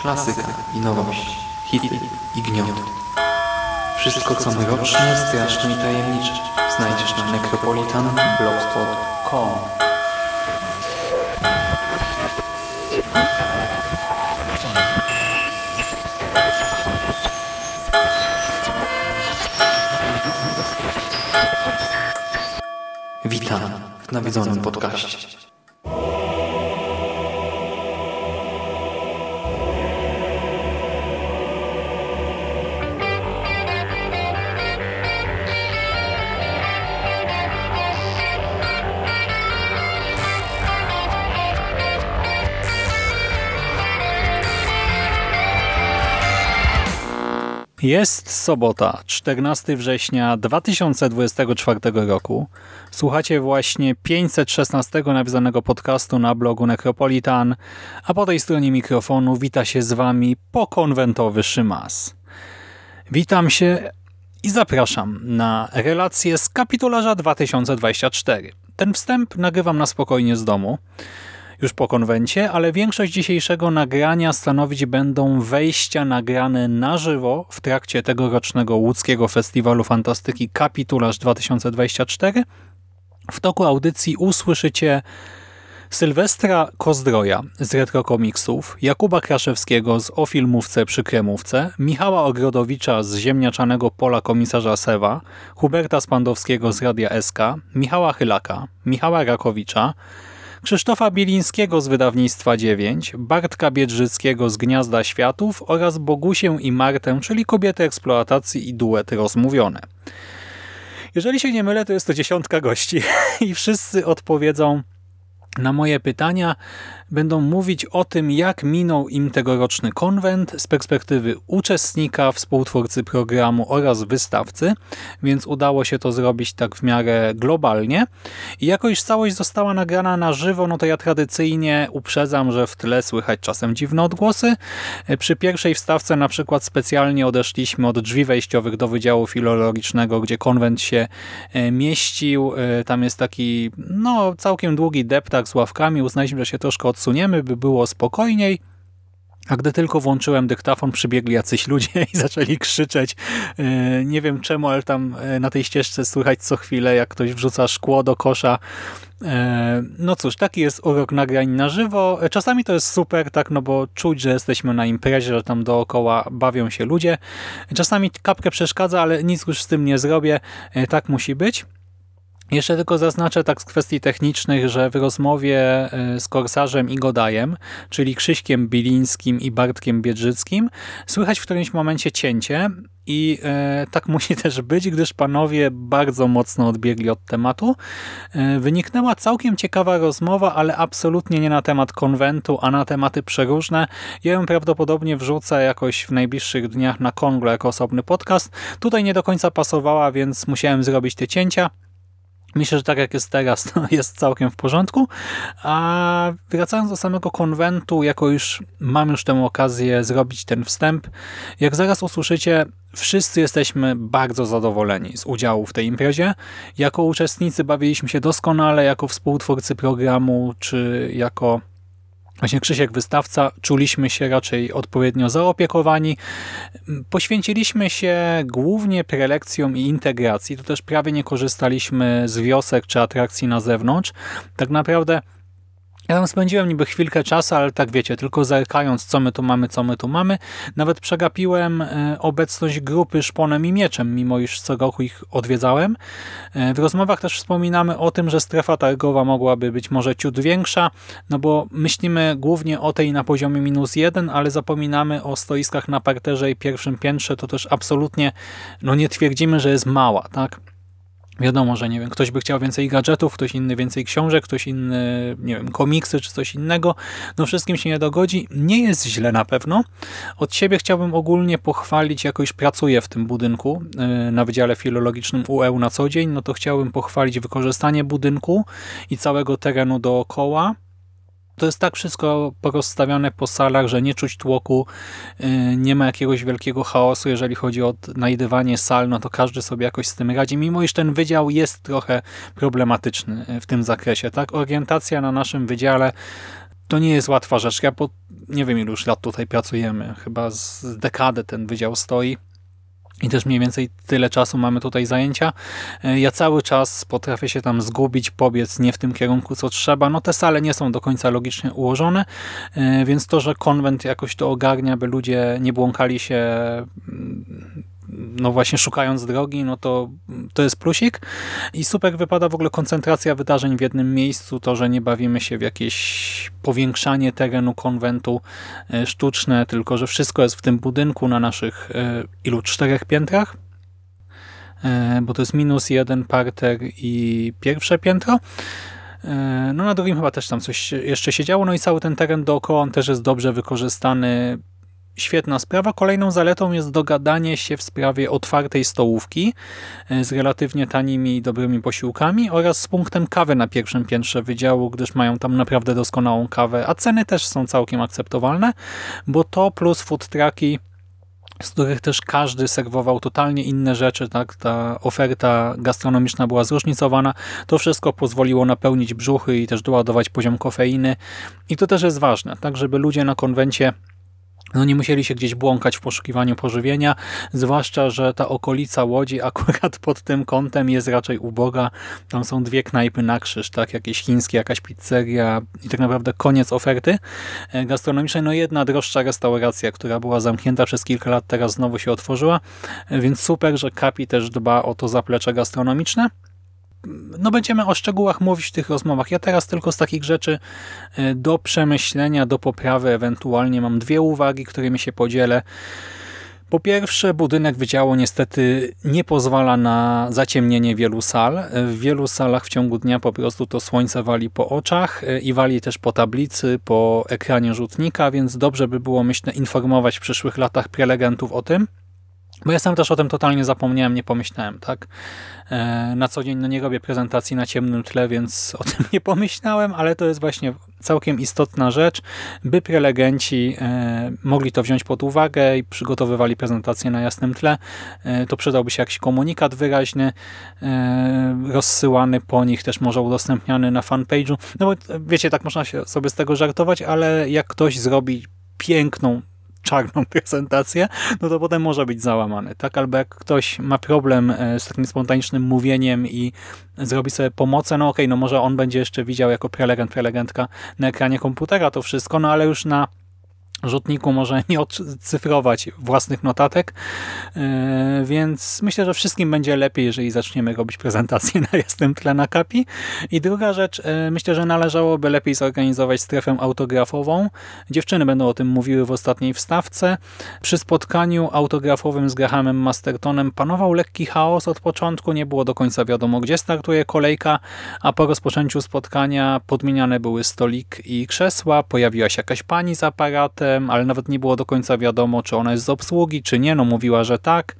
klasyka i nowość, hity i gnioty. Wszystko co mroczne, straszne i tajemnicze znajdziesz na necropolitanblogspot.com Witam w nawiedzonym podcaście. Jest sobota, 14 września 2024 roku. Słuchacie właśnie 516 nawiązanego podcastu na blogu Necropolitan, a po tej stronie mikrofonu wita się z Wami pokonwentowy Szymas. Witam się i zapraszam na relację z kapitularza 2024. Ten wstęp nagrywam na spokojnie z domu już po konwencie, ale większość dzisiejszego nagrania stanowić będą wejścia nagrane na żywo w trakcie tegorocznego łódzkiego Festiwalu Fantastyki Kapitularz 2024. W toku audycji usłyszycie Sylwestra Kozdroja z Retro Komiksów, Jakuba Kraszewskiego z O Filmówce przy Kremówce, Michała Ogrodowicza z Ziemniaczanego Pola Komisarza Sewa, Huberta Spandowskiego z Radia SK, Michała Chylaka, Michała Rakowicza, Krzysztofa Bilińskiego z wydawnictwa 9, Bartka Biedrzyckiego z Gniazda Światów oraz Bogusię i Martę, czyli kobiety eksploatacji i duety rozmówione. Jeżeli się nie mylę, to jest to dziesiątka gości i wszyscy odpowiedzą na moje pytania będą mówić o tym, jak minął im tegoroczny konwent z perspektywy uczestnika, współtwórcy programu oraz wystawcy, więc udało się to zrobić tak w miarę globalnie. I jako iż całość została nagrana na żywo, no to ja tradycyjnie uprzedzam, że w tle słychać czasem dziwne odgłosy. Przy pierwszej wstawce na przykład specjalnie odeszliśmy od drzwi wejściowych do Wydziału Filologicznego, gdzie konwent się e, mieścił. E, tam jest taki, no, całkiem długi deptak z ławkami. Uznaliśmy, że się troszkę od odsuniemy, by było spokojniej. A gdy tylko włączyłem dyktafon, przybiegli jacyś ludzie i zaczęli krzyczeć. E, nie wiem czemu, ale tam e, na tej ścieżce słychać co chwilę, jak ktoś wrzuca szkło do kosza. E, no cóż, taki jest urok nagrań na żywo. Czasami to jest super, tak, no bo czuć, że jesteśmy na imprezie, że tam dookoła bawią się ludzie. Czasami kapkę przeszkadza, ale nic już z tym nie zrobię. Tak musi być. Jeszcze tylko zaznaczę tak z kwestii technicznych, że w rozmowie y, z Korsarzem i Godajem, czyli Krzyśkiem Bilińskim i Bartkiem Biedrzyckim, słychać w którymś momencie cięcie i e, tak musi też być, gdyż panowie bardzo mocno odbiegli od tematu. E, wyniknęła całkiem ciekawa rozmowa, ale absolutnie nie na temat konwentu, a na tematy przeróżne. Ja ją prawdopodobnie wrzucę jakoś w najbliższych dniach na Konglo jako osobny podcast. Tutaj nie do końca pasowała, więc musiałem zrobić te cięcia. Myślę, że tak jak jest teraz, to jest całkiem w porządku. A wracając do samego konwentu, jako już mam już tę okazję zrobić ten wstęp, jak zaraz usłyszycie, wszyscy jesteśmy bardzo zadowoleni z udziału w tej imprezie. Jako uczestnicy bawiliśmy się doskonale, jako współtwórcy programu, czy jako Właśnie Krzysiek Wystawca, czuliśmy się raczej odpowiednio zaopiekowani. Poświęciliśmy się głównie prelekcjom i integracji, to też prawie nie korzystaliśmy z wiosek czy atrakcji na zewnątrz. Tak naprawdę ja tam spędziłem niby chwilkę czasu, ale tak wiecie, tylko zerkając, co my tu mamy, co my tu mamy. Nawet przegapiłem e, obecność grupy Szponem i Mieczem, mimo iż co roku ich odwiedzałem. E, w rozmowach też wspominamy o tym, że strefa targowa mogłaby być może ciut większa, no bo myślimy głównie o tej na poziomie minus jeden, ale zapominamy o stoiskach na parterze i pierwszym piętrze, to też absolutnie no nie twierdzimy, że jest mała, tak? Wiadomo, że nie wiem, ktoś by chciał więcej gadżetów, ktoś inny więcej książek, ktoś inny, nie wiem, komiksy czy coś innego. No wszystkim się nie dogodzi. Nie jest źle na pewno. Od siebie chciałbym ogólnie pochwalić, jakoś pracuję w tym budynku y, na Wydziale Filologicznym UE na co dzień, no to chciałbym pochwalić wykorzystanie budynku i całego terenu dookoła to jest tak wszystko porozstawione po salach, że nie czuć tłoku, y, nie ma jakiegoś wielkiego chaosu, jeżeli chodzi o znajdywanie sal, no to każdy sobie jakoś z tym radzi, mimo iż ten wydział jest trochę problematyczny w tym zakresie. tak Orientacja na naszym wydziale to nie jest łatwa rzecz. Ja po nie wiem ilu już lat tutaj pracujemy, chyba z dekadę ten wydział stoi i też mniej więcej tyle czasu mamy tutaj zajęcia. E, ja cały czas potrafię się tam zgubić, pobiec nie w tym kierunku, co trzeba. No te sale nie są do końca logicznie ułożone, e, więc to, że konwent jakoś to ogarnia, by ludzie nie błąkali się mm, no właśnie szukając drogi, no to, to jest plusik. I super wypada w ogóle koncentracja wydarzeń w jednym miejscu, to, że nie bawimy się w jakieś powiększanie terenu konwentu e, sztuczne, tylko że wszystko jest w tym budynku na naszych e, ilu czterech piętrach, e, bo to jest minus jeden parter i pierwsze piętro. No na drugim chyba też tam coś jeszcze się działo, no i cały ten teren dookoła on też jest dobrze wykorzystany świetna sprawa. Kolejną zaletą jest dogadanie się w sprawie otwartej stołówki e, z relatywnie tanimi i dobrymi posiłkami oraz z punktem kawy na pierwszym piętrze wydziału, gdyż mają tam naprawdę doskonałą kawę, a ceny też są całkiem akceptowalne, bo to plus food trucki z których też każdy serwował totalnie inne rzeczy, tak? ta oferta gastronomiczna była zróżnicowana, to wszystko pozwoliło napełnić brzuchy i też doładować poziom kofeiny i to też jest ważne, tak żeby ludzie na konwencie no nie musieli się gdzieś błąkać w poszukiwaniu pożywienia, zwłaszcza, że ta okolica Łodzi akurat pod tym kątem jest raczej uboga. Tam są dwie knajpy na krzyż, tak, jakieś chińskie, jakaś pizzeria i tak naprawdę koniec oferty e, gastronomicznej. No jedna droższa restauracja, która była zamknięta przez kilka lat, teraz znowu się otworzyła, e, więc super, że Kapi też dba o to zaplecze gastronomiczne no będziemy o szczegółach mówić w tych rozmowach. Ja teraz tylko z takich rzeczy e, do przemyślenia, do poprawy ewentualnie mam dwie uwagi, którymi się podzielę. Po pierwsze, budynek wydziału niestety nie pozwala na zaciemnienie wielu sal. W wielu salach w ciągu dnia po prostu to słońce wali po oczach e, i wali też po tablicy, po ekranie rzutnika, więc dobrze by było, myślę, informować w przyszłych latach prelegentów o tym. Bo ja sam też o tym totalnie zapomniałem, nie pomyślałem, tak? E, na co dzień no nie robię prezentacji na ciemnym tle, więc o tym nie pomyślałem, ale to jest właśnie całkiem istotna rzecz, by prelegenci e, mogli to wziąć pod uwagę i przygotowywali prezentację na jasnym tle. E, to przydałby się jakiś komunikat wyraźny, rozsyłany po nich, też może udostępniany na fanpage'u. No bo wiecie, tak można się sobie z tego żartować, ale jak ktoś zrobi piękną czarną prezentację, no to potem może być załamany. tak? Albo jak ktoś ma problem e, z takim spontanicznym mówieniem i zrobi sobie pomocę, no okej, okay, no może on będzie jeszcze widział jako prelegent, prelegentka na ekranie komputera to wszystko, no ale już na rzutniku może nie odcyfrować własnych notatek, e, więc myślę, że wszystkim będzie lepiej, jeżeli zaczniemy robić prezentację na jasnym tle na kapi. I druga rzecz, e, myślę, że należałoby lepiej zorganizować strefę autografową. Dziewczyny będą o tym mówiły w ostatniej wstawce. Przy spotkaniu autografowym z Grahamem Mastertonem panował lekki chaos od początku, nie było do końca wiadomo, gdzie startuje kolejka, a po rozpoczęciu spotkania podmieniane były stolik i krzesła, pojawiła się jakaś pani z aparatem, ale nawet nie było do końca wiadomo, czy ona jest z obsługi, czy nie. No mówiła, że tak.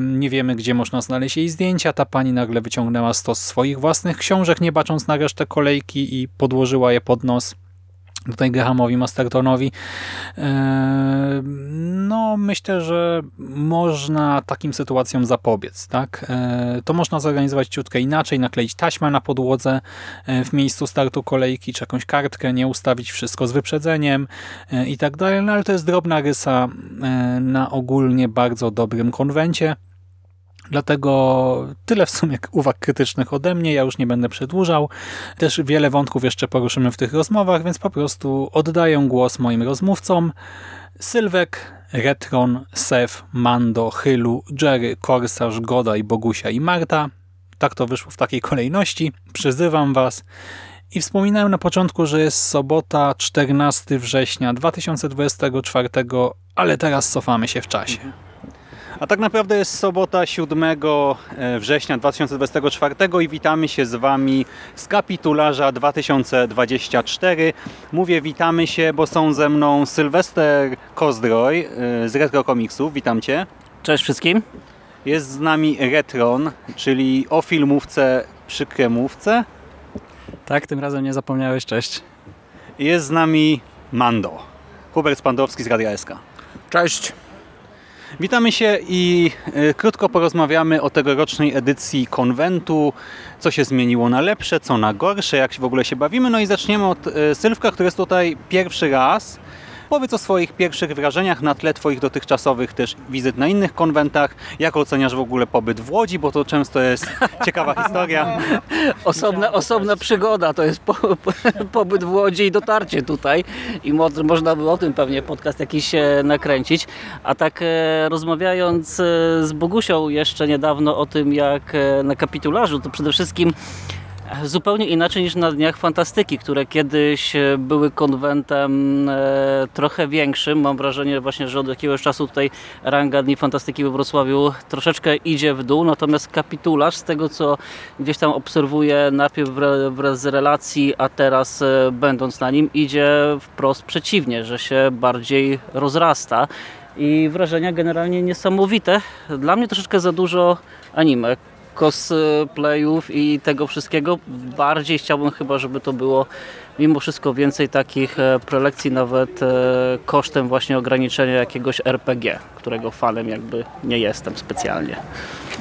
Nie wiemy, gdzie można znaleźć jej zdjęcia. Ta pani nagle wyciągnęła stos swoich własnych książek, nie bacząc na resztę kolejki i podłożyła je pod nos tutaj Grahamowi Mastertonowi. E, no, myślę, że można takim sytuacjom zapobiec. Tak? E, to można zorganizować ciutkę inaczej, nakleić taśmę na podłodze e, w miejscu startu kolejki, czy jakąś kartkę, nie ustawić wszystko z wyprzedzeniem i tak dalej, no, ale to jest drobna rysa na ogólnie bardzo dobrym konwencie. Dlatego tyle w sumie uwag krytycznych ode mnie, ja już nie będę przedłużał. Też wiele wątków jeszcze poruszymy w tych rozmowach, więc po prostu oddaję głos moim rozmówcom. Sylwek, Retron, Sef, Mando, Hylu, Jerry, Korsarz, Goda i Bogusia i Marta. Tak to wyszło w takiej kolejności. Przyzywam Was. I wspominałem na początku, że jest sobota 14 września 2024, ale teraz cofamy się w czasie. A tak naprawdę jest sobota 7 e, września 2024 i witamy się z Wami z kapitularza 2024. Mówię witamy się, bo są ze mną Sylwester Kozdroj e, z Retro Komiksów. Witam Cię. Cześć wszystkim. Jest z nami Retron, czyli o filmówce przy kremówce. Tak, tym razem nie zapomniałeś. Cześć. Jest z nami Mando, Hubert Spandowski z Radia SK. Cześć. Witamy się i y, krótko porozmawiamy o tegorocznej edycji konwentu, co się zmieniło na lepsze, co na gorsze, jak w ogóle się bawimy. No i zaczniemy od y, Sylwka, który jest tutaj pierwszy raz. Powiedz o swoich pierwszych wrażeniach na tle Twoich dotychczasowych też wizyt na innych konwentach. Jak oceniasz w ogóle pobyt w Łodzi, bo to często jest ciekawa historia. Osobna, osobna przygoda to jest po, po, pobyt w Łodzi i dotarcie tutaj i mo, można by o tym pewnie podcast jakiś e, nakręcić. A tak e, rozmawiając e, z Bogusią jeszcze niedawno o tym jak e, na kapitularzu, to przede wszystkim Zupełnie inaczej niż na Dniach Fantastyki, które kiedyś e, były konwentem e, trochę większym. Mam wrażenie właśnie, że od jakiegoś czasu tutaj ranga Dni Fantastyki we Wrocławiu troszeczkę idzie w dół, natomiast kapitularz z tego co gdzieś tam obserwuję najpierw wra- wraz z relacji, a teraz e, będąc na nim idzie wprost przeciwnie, że się bardziej rozrasta i wrażenia generalnie niesamowite. Dla mnie troszeczkę za dużo anime cosplayów i tego wszystkiego. Bardziej chciałbym chyba, żeby to było mimo wszystko więcej takich e, prelekcji, nawet e, kosztem właśnie ograniczenia jakiegoś RPG, którego fanem jakby nie jestem specjalnie.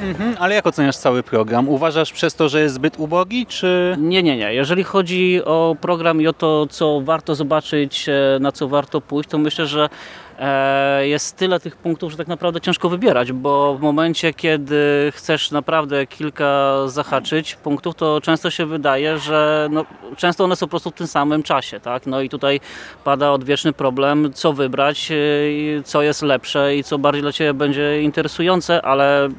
Mhm, ale jak oceniasz cały program? Uważasz przez to, że jest zbyt ubogi, czy... Nie, nie, nie. Jeżeli chodzi o program i o to, co warto zobaczyć, e, na co warto pójść, to myślę, że jest tyle tych punktów, że tak naprawdę ciężko wybierać, bo w momencie, kiedy chcesz naprawdę kilka zahaczyć punktów, to często się wydaje, że no, często one są po prostu w tym samym czasie, tak? No i tutaj pada odwieczny problem, co wybrać, e, co jest lepsze i co bardziej dla Ciebie będzie interesujące, ale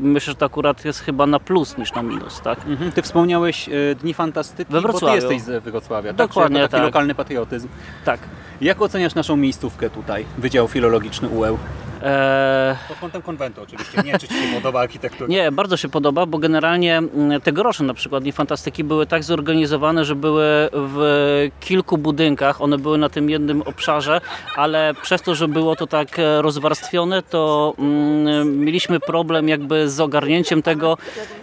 myślę, że to akurat jest chyba na plus niż na minus, tak? Mhm, Ty wspomniałeś e, Dni Fantastyki, We bo ty Wrocławiu. jesteś z Wrocławia, Dokładnie tak? Jako taki tak. lokalny patriotyzm. Tak. Jak oceniasz naszą miejscówkę tutaj, Wydział Filologiczny UEł? Eee, Pod kątem konwentu oczywiście, nie czy Ci się podoba architektura. Nie, bardzo się podoba, bo generalnie mm, tegoroczne na przykład Dni Fantastyki były tak zorganizowane, że były w kilku budynkach, one były na tym jednym obszarze, ale przez to, że było to tak e, rozwarstwione, to mm, mieliśmy problem jakby z ogarnięciem tego,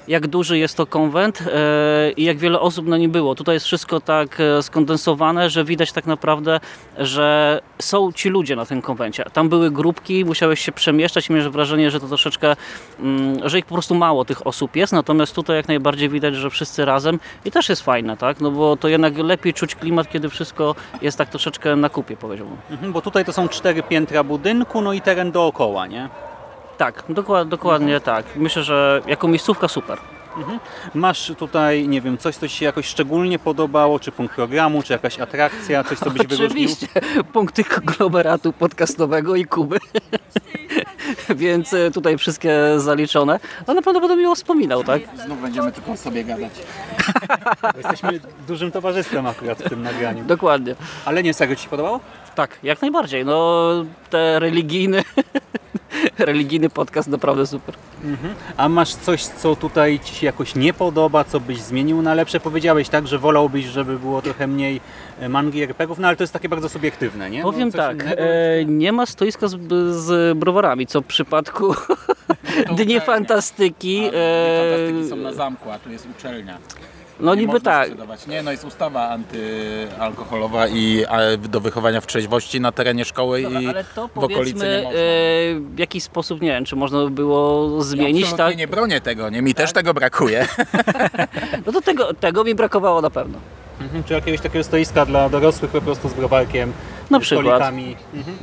jak duży jest to konwent e, i jak wiele osób na nim było. Tutaj jest wszystko tak e, skondensowane, że widać tak naprawdę, że są ci ludzie na tym konwencie. Tam były grupki, musiałeś się przemieszczać, miałeś wrażenie, że to troszeczkę, mm, że ich po prostu mało tych osób jest, natomiast tutaj jak najbardziej widać, że wszyscy razem i też jest fajne, tak? No bo to jednak lepiej czuć klimat, kiedy wszystko jest tak troszeczkę na kupie, powiedziałbym. Mhm, bo tutaj to są cztery piętra budynku, no i teren dookoła, nie? Tak, dokład, dokładnie tak. Myślę, że jako miejscówka super. Masz tutaj, nie wiem, coś, co Ci się jakoś szczególnie podobało, czy punkt programu, czy jakaś atrakcja, coś, co byś wyróżnił? Oczywiście, punkty konglomeratu podcastowego i Kuby. Więc e, tutaj wszystkie zaliczone. A na pewno będę miło wspominał, tak? Znów będziemy tylko o sobie gadać. Jesteśmy dużym towarzystwem akurat w tym nagraniu. Dokładnie. Ale nie, serio Ci się podobało? Tak, jak najbardziej. No, te religijny, religijny podcast naprawdę super. A masz coś, co tutaj Ci się jakoś nie podoba, co byś zmienił na lepsze? Powiedziałeś tak, że wolałbyś, żeby było trochę mniej e, mangi RPG-ów, no ale to jest takie bardzo subiektywne, nie? No, Powiem coś tak, innego? e, nie ma stoiska z, z browarami, co w przypadku Dni. Fantastyki. A, e, fantastyki są na zamku, a tu jest uczelnia. No Nie niby można tak. sprzedawać. Nie, no jest ustawa antyalkoholowa i a, do wychowania w trzeźwości na terenie szkoły Dobra, i ale to w okolicy powiedzmy nie e, można. w jakiś sposób, nie wiem, czy można by było zmienić, ja absolutnie tak? nie bronię tego, nie? Mi też tego brakuje. No to tego, tego mi brakowało na pewno. Mhm, czy jakiegoś takiego stoiska dla dorosłych po prostu z browarkiem, Na z przykład. Mhm.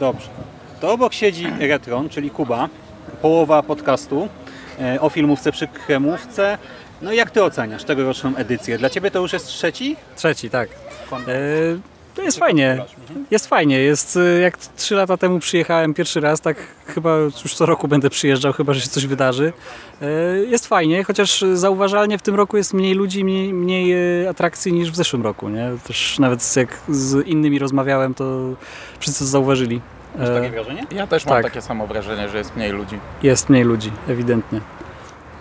Dobrze. To obok siedzi Retron, czyli Kuba, połowa podcastu e, o filmówce przy kremówce. No i jak Ty oceniasz tegoroczną edycję? Dla Ciebie to już jest trzeci? Trzeci, tak. E, to jest fajnie. Jest fajnie. Jest e, jak trzy lata temu przyjechałem pierwszy raz, tak chyba już co roku będę przyjeżdżał, chyba że się coś wydarzy. E, Jest fajnie, chociaż zauważalnie w tym roku jest mniej ludzi, mniej, mniej e, atrakcji niż w zeszłym roku. Nie? Też nawet jak z innymi rozmawiałem, to wszyscy to zauważyli. Masz takie wrażenie? Ja też mam Tak. takie samo wrażenie, że jest mniej ludzi. Jest mniej ludzi, ewidentnie.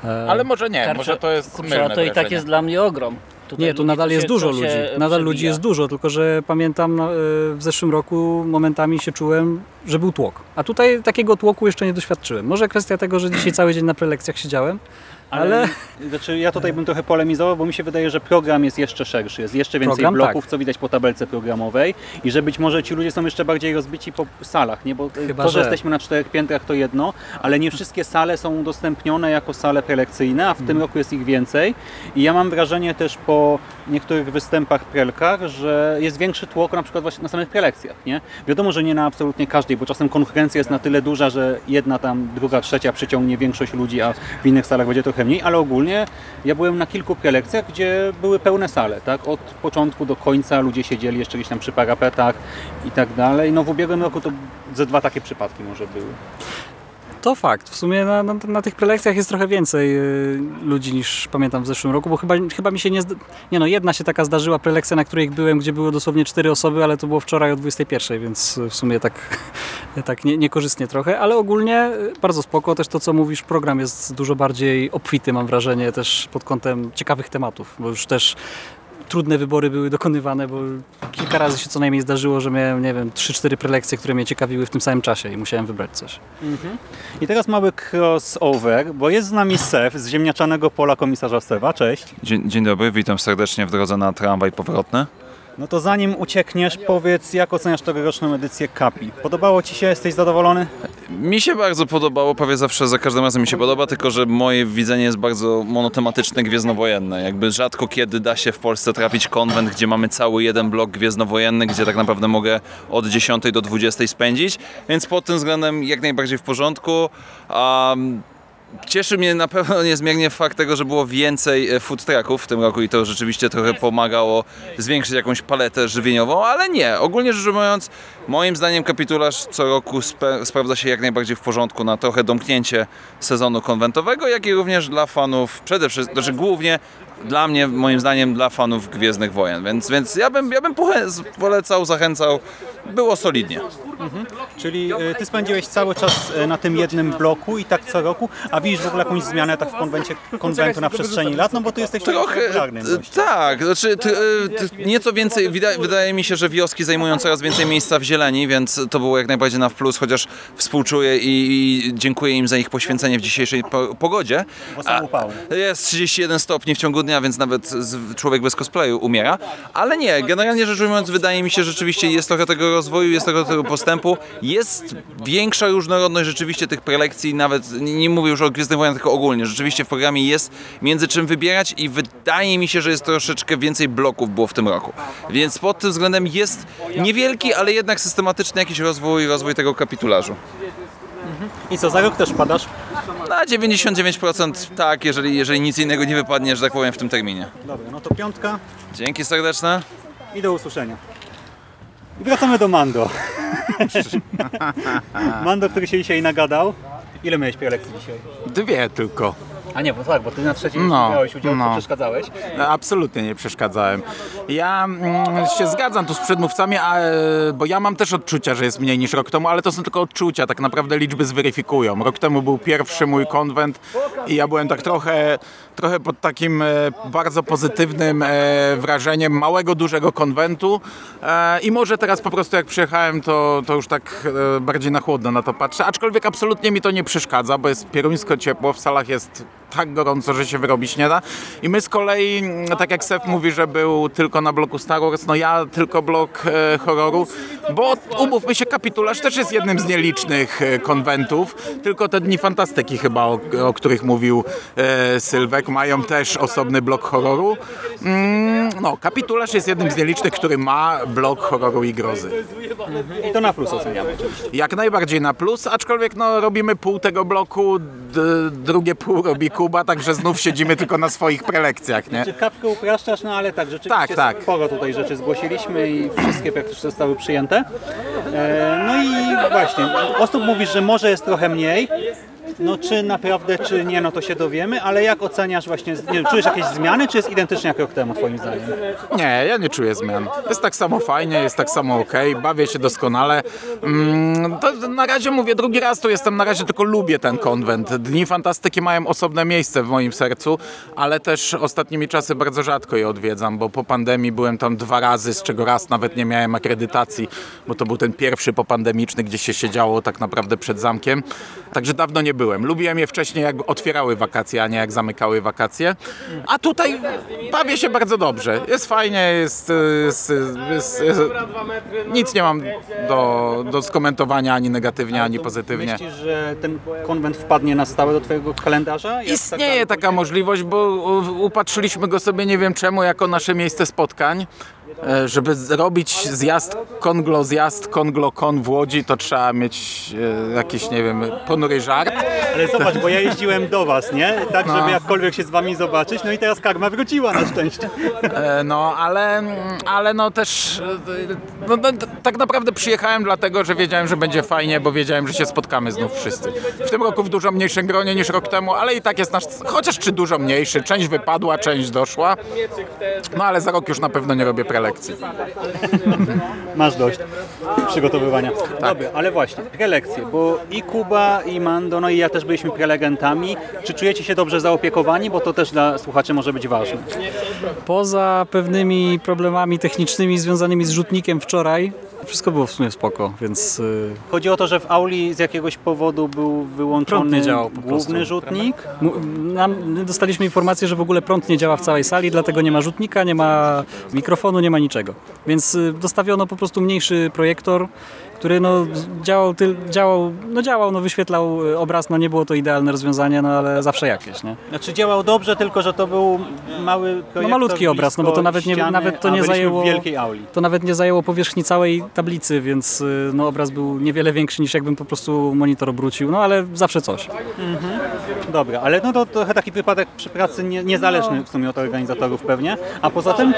E, Ale może nie, może to jest Kurczę, mylne a to i tak jest dla mnie ogrom. Tutaj Nie, tu ludzi, nadal jest się- dużo ludzi. Nadal ludzi przewija. jest dużo, tylko że pamiętam no, e, w zeszłym roku momentami się czułem, że był tłok. A tutaj takiego tłoku jeszcze nie doświadczyłem. Może kwestia tego, że dzisiaj cały dzień na prelekcjach siedziałem, Ale Znaczy ja tutaj bym trochę polemizował, bo mi się wydaje, że program jest jeszcze szerszy, jest jeszcze więcej Program, bloków, tak. co widać po tabelce programowej i że być może ci ludzie są jeszcze bardziej rozbici po salach, nie? Bo e, Chyba, to, że że. jesteśmy na czterech piętrach to jedno, ale nie wszystkie sale są udostępnione jako sale prelekcyjne, a w Mm. tym roku jest ich więcej i ja mam wrażenie też po niektórych występach prelkach, że jest większy tłok na przykład właśnie na samych prelekcjach, nie? Wiadomo, że nie na absolutnie każdej, bo czasem konkurencja jest na tyle duża, że jedna tam, druga, trzecia przyciągnie większość ludzi, a w innych salach będzie trochę mniej, ale ogólnie ja byłem na kilku prelekcjach, gdzie były pełne sale, tak? Od początku do końca ludzie siedzieli jeszcze gdzieś tam przy parapetach i tak dalej. No w ubiegłym roku to ze dwa takie przypadki może były. To fakt. W sumie na, na, na tych prelekcjach jest trochę więcej y, ludzi niż pamiętam w zeszłym roku, bo chyba, chyba mi się nie... Nie no, jedna się taka zdarzyła prelekcja, na której byłem, gdzie było dosłownie cztery osoby, ale to było wczoraj o 21, więc w sumie tak, tak nie, niekorzystnie trochę, ale ogólnie y, bardzo spoko. Też to, co mówisz, program jest dużo bardziej obfity, mam wrażenie, też pod kątem ciekawych tematów, bo już też trudne wybory były dokonywane, bo kilka razy się co najmniej zdarzyło, że miałem, nie wiem, 3-4 prelekcje, które mnie ciekawiły w tym samym czasie i musiałem wybrać coś. I teraz mały crossover, bo jest z nami Sef z ziemniaczanego pola komisarza Sewa. Cześć. Dzień, dzień dobry, witam serdecznie w drodze na tramwaj powrotny. No to zanim uciekniesz, powiedz, jak oceniasz tegoroczną edycję Kapi? Podobało Ci się? Jesteś zadowolony? Mi się bardzo podobało, prawie zawsze za każdym razem mi się podoba, tylko że moje widzenie jest bardzo monotematyczne, gwiezdnowojenne. Jakby rzadko kiedy da się w Polsce trafić konwent, gdzie mamy cały jeden blok gwiezdnowojenny, gdzie tak naprawdę mogę od 10 do 20 spędzić, więc pod tym względem jak najbardziej w porządku. Um, Cieszy mnie na pewno niezmiernie fakt tego, że było więcej e, food trucków w tym roku i to rzeczywiście trochę pomagało zwiększyć jakąś paletę żywieniową, ale nie. Ogólnie rzecz ujmując, moim zdaniem kapitularz co roku spe- sprawdza się jak najbardziej w porządku na trochę domknięcie sezonu konwentowego, jak i również dla fanów, przede wszystkim, znaczy głównie dla mnie, moim zdaniem, dla fanów Gwiezdnych Wojen, więc, więc ja bym, ja bym polecał, zachęcał, było solidnie. Czyli y, Ty spędziłeś cały czas y, na tym jednym bloku i tak co roku, a widzisz w ogóle jakąś zmianę tak w konwencie, konwentu na przestrzeni lat? No bo Ty jesteś Trochę, t- gościem. tak, znaczy t, t, nieco więcej, wydaje, wydaje mi się, że wioski zajmują coraz więcej miejsca w zieleni, więc to było jak najbardziej na w plus, chociaż współczuję i, i dziękuję im za ich poświęcenie w dzisiejszej po, pogodzie. Bo są upały. Jest 31 stopni w ciągu dnia, więc nawet człowiek bez cosplayu umiera. Ale nie, generalnie rzecz ujmując, wydaje mi się, że rzeczywiście jest trochę tego rozwoju, jest trochę tego postępu. Jest większa różnorodność rzeczywiście tych prelekcji, nawet nie mówię już o Gwiezdnych Wojnach, tylko ogólnie. Rzeczywiście w programie jest między czym wybierać i wydaje mi się, że jest troszeczkę więcej bloków było w tym roku. Więc pod tym względem jest niewielki, ale jednak systematyczny jakiś rozwój, rozwój tego kapitularzu. I co, za rok też padasz? Na 99% tak, jeżeli, jeżeli nic innego nie wypadnie, że tak powiem, w tym terminie. Dobra, no to piątka Dzięki serdeczne. i do usłyszenia. I wracamy do Mando. Mando, który się dzisiaj nagadał. Ile miałeś prelekcji dzisiaj? Dwie tylko. A nie, bo tak, bo Ty na trzeciej No, brałeś udział, no. przeszkadzałeś. Absolutnie nie przeszkadzałem. Ja mm, się zgadzam tu z przedmówcami, a, e, bo ja mam też odczucia, że jest mniej niż rok temu, ale to są tylko odczucia, tak naprawdę liczby zweryfikują. Rok temu był pierwszy mój konwent i ja byłem tak trochę, trochę pod takim e, bardzo pozytywnym e, wrażeniem małego, dużego konwentu e, i może teraz po prostu jak przyjechałem, to, to już tak e, bardziej na chłodno na to patrzę, aczkolwiek absolutnie mi to nie przeszkadza, bo jest pieruńsko ciepło, w salach jest tak gorąco, że się wyrobić nie da. I my z kolei, mm, tak jak Sef mówi, że był tylko na bloku Star Wars, no ja tylko blok e, horroru, bo umówmy się, Kapitularz też jest jednym z nielicznych e, konwentów, tylko te Dni Fantastyki chyba, o, o których mówił e, Sylwek, mają też osobny blok horroru. Mm, no, Kapitularz jest jednym z nielicznych, który ma blok horroru i grozy. I to na plus oceniamy oczywiście. Jak najbardziej na plus, aczkolwiek no, robimy pół tego bloku, drugie pół robi Kuba, także znów siedzimy tylko na swoich prelekcjach, nie? Czy kapkę upraszczasz, no ale tak, rzeczywiście Tak, tak. sporo tutaj rzeczy zgłosiliśmy i wszystkie praktycznie zostały przyjęte. E, no i właśnie, osób mówisz, że może jest trochę mniej. No czy naprawdę, czy nie, no to się dowiemy, ale jak oceniasz właśnie, nie czujesz jakieś zmiany, czy jest identycznie jak rok temu twoim zdaniem? Nie, ja nie czuję zmian. Jest tak samo fajnie, jest tak samo ok, bawię się doskonale. Mm, to na razie mówię, drugi raz tu jestem, na razie tylko lubię ten konwent. Dni Fantastyki mają osobne miejsce w moim sercu, ale też ostatnimi czasy bardzo rzadko je odwiedzam, bo po pandemii byłem tam dwa razy, z czego raz nawet nie miałem akredytacji, bo to był ten pierwszy popandemiczny, gdzie się siedziało tak naprawdę przed zamkiem. Także dawno nie byłem byłem. Lubiłem je wcześniej, jak otwierały wakacje, a nie jak zamykały wakacje. A tutaj bawię się bardzo dobrze. Jest fajnie, jest, jest, jest, jest nic nie mam do, do skomentowania ani negatywnie, ani pozytywnie. Myślisz, że ten konwent wpadnie na stałe do twojego kalendarza? Jak Istnieje taka możliwość, bo upatrzyliśmy go sobie nie wiem czemu jako nasze miejsce spotkań. E, Żeby zrobić zjazd, konglo zjazd, konglo kon w Łodzi, to trzeba mieć e, jakiś, nie wiem, ponury żart. Ale zobacz, bo ja jeździłem do was, nie? Tak, żeby jakkolwiek się z wami zobaczyć. No i teraz karma wróciła na szczęście. E, No, ale, ale no też e, no, no, tak naprawdę przyjechałem dlatego, że wiedziałem, że będzie fajnie, bo wiedziałem, że się spotkamy znów wszyscy. W tym roku w dużo mniejszym gronie niż rok temu, ale i tak jest nasz, chociaż czy dużo mniejszy, część wypadła, część doszła. No ale za rok już na pewno nie robię prelekcji. Masz dość przygotowywania. Dobra, ale właśnie, prelekcje, bo i Kuba, i Mando, no i ja też byliśmy prelegentami. Czy czujecie się dobrze zaopiekowani? Bo to też dla słuchaczy może być ważne. Poza pewnymi problemami technicznymi związanymi z rzutnikiem wczoraj, wszystko było w sumie spoko, więc y, Chodzi o to, że w auli z jakiegoś powodu był Prąd wyłączony nie działał po główny prostu. rzutnik. nam, my dostaliśmy informację, że w ogóle prąd nie działa w całej sali, dlatego nie ma rzutnika, nie ma mikrofonu, nie ma niczego. Więc y, dostawiono po prostu mniejszy projektor, który no, działał, tyl, działał, no działał, no wyświetlał y, obraz, no nie było to idealne rozwiązanie, no ale zawsze jakieś, nie? Znaczy działał dobrze, tylko że to był mały No malutki obraz, no bo to nawet nie, ściany, nawet to nie zajęło... w wielkiej auli. To nawet nie zajęło powierzchni całej tablicy, więc y, no, obraz był niewiele większy niż jakbym po prostu monitor obrócił, no ale zawsze coś. Dobra, ale no to trochę taki wypadek przy pracy nie, niezależny w sumie od organizatorów pewnie. A poza tym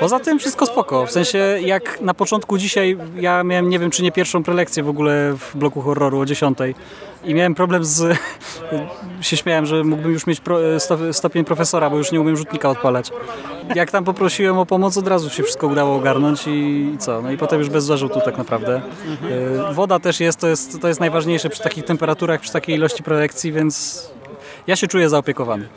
Poza tym wszystko spoko, w sensie jak na początku dzisiaj ja miałem nie wiem czy nie pierwszą prelekcję w ogóle w bloku horroru o 10 i miałem problem z... się śmiałem, że mógłbym już mieć pro, sto- stopień profesora, bo już nie umiem rzutnika odpalać. Jak tam poprosiłem o pomoc, od razu się wszystko udało ogarnąć i, i co? No i potem już bez zarzutu tak naprawdę. Y, Woda też jest to, jest, to jest najważniejsze przy takich temperaturach, przy takiej ilości prelekcji, więc ja się czuję zaopiekowany.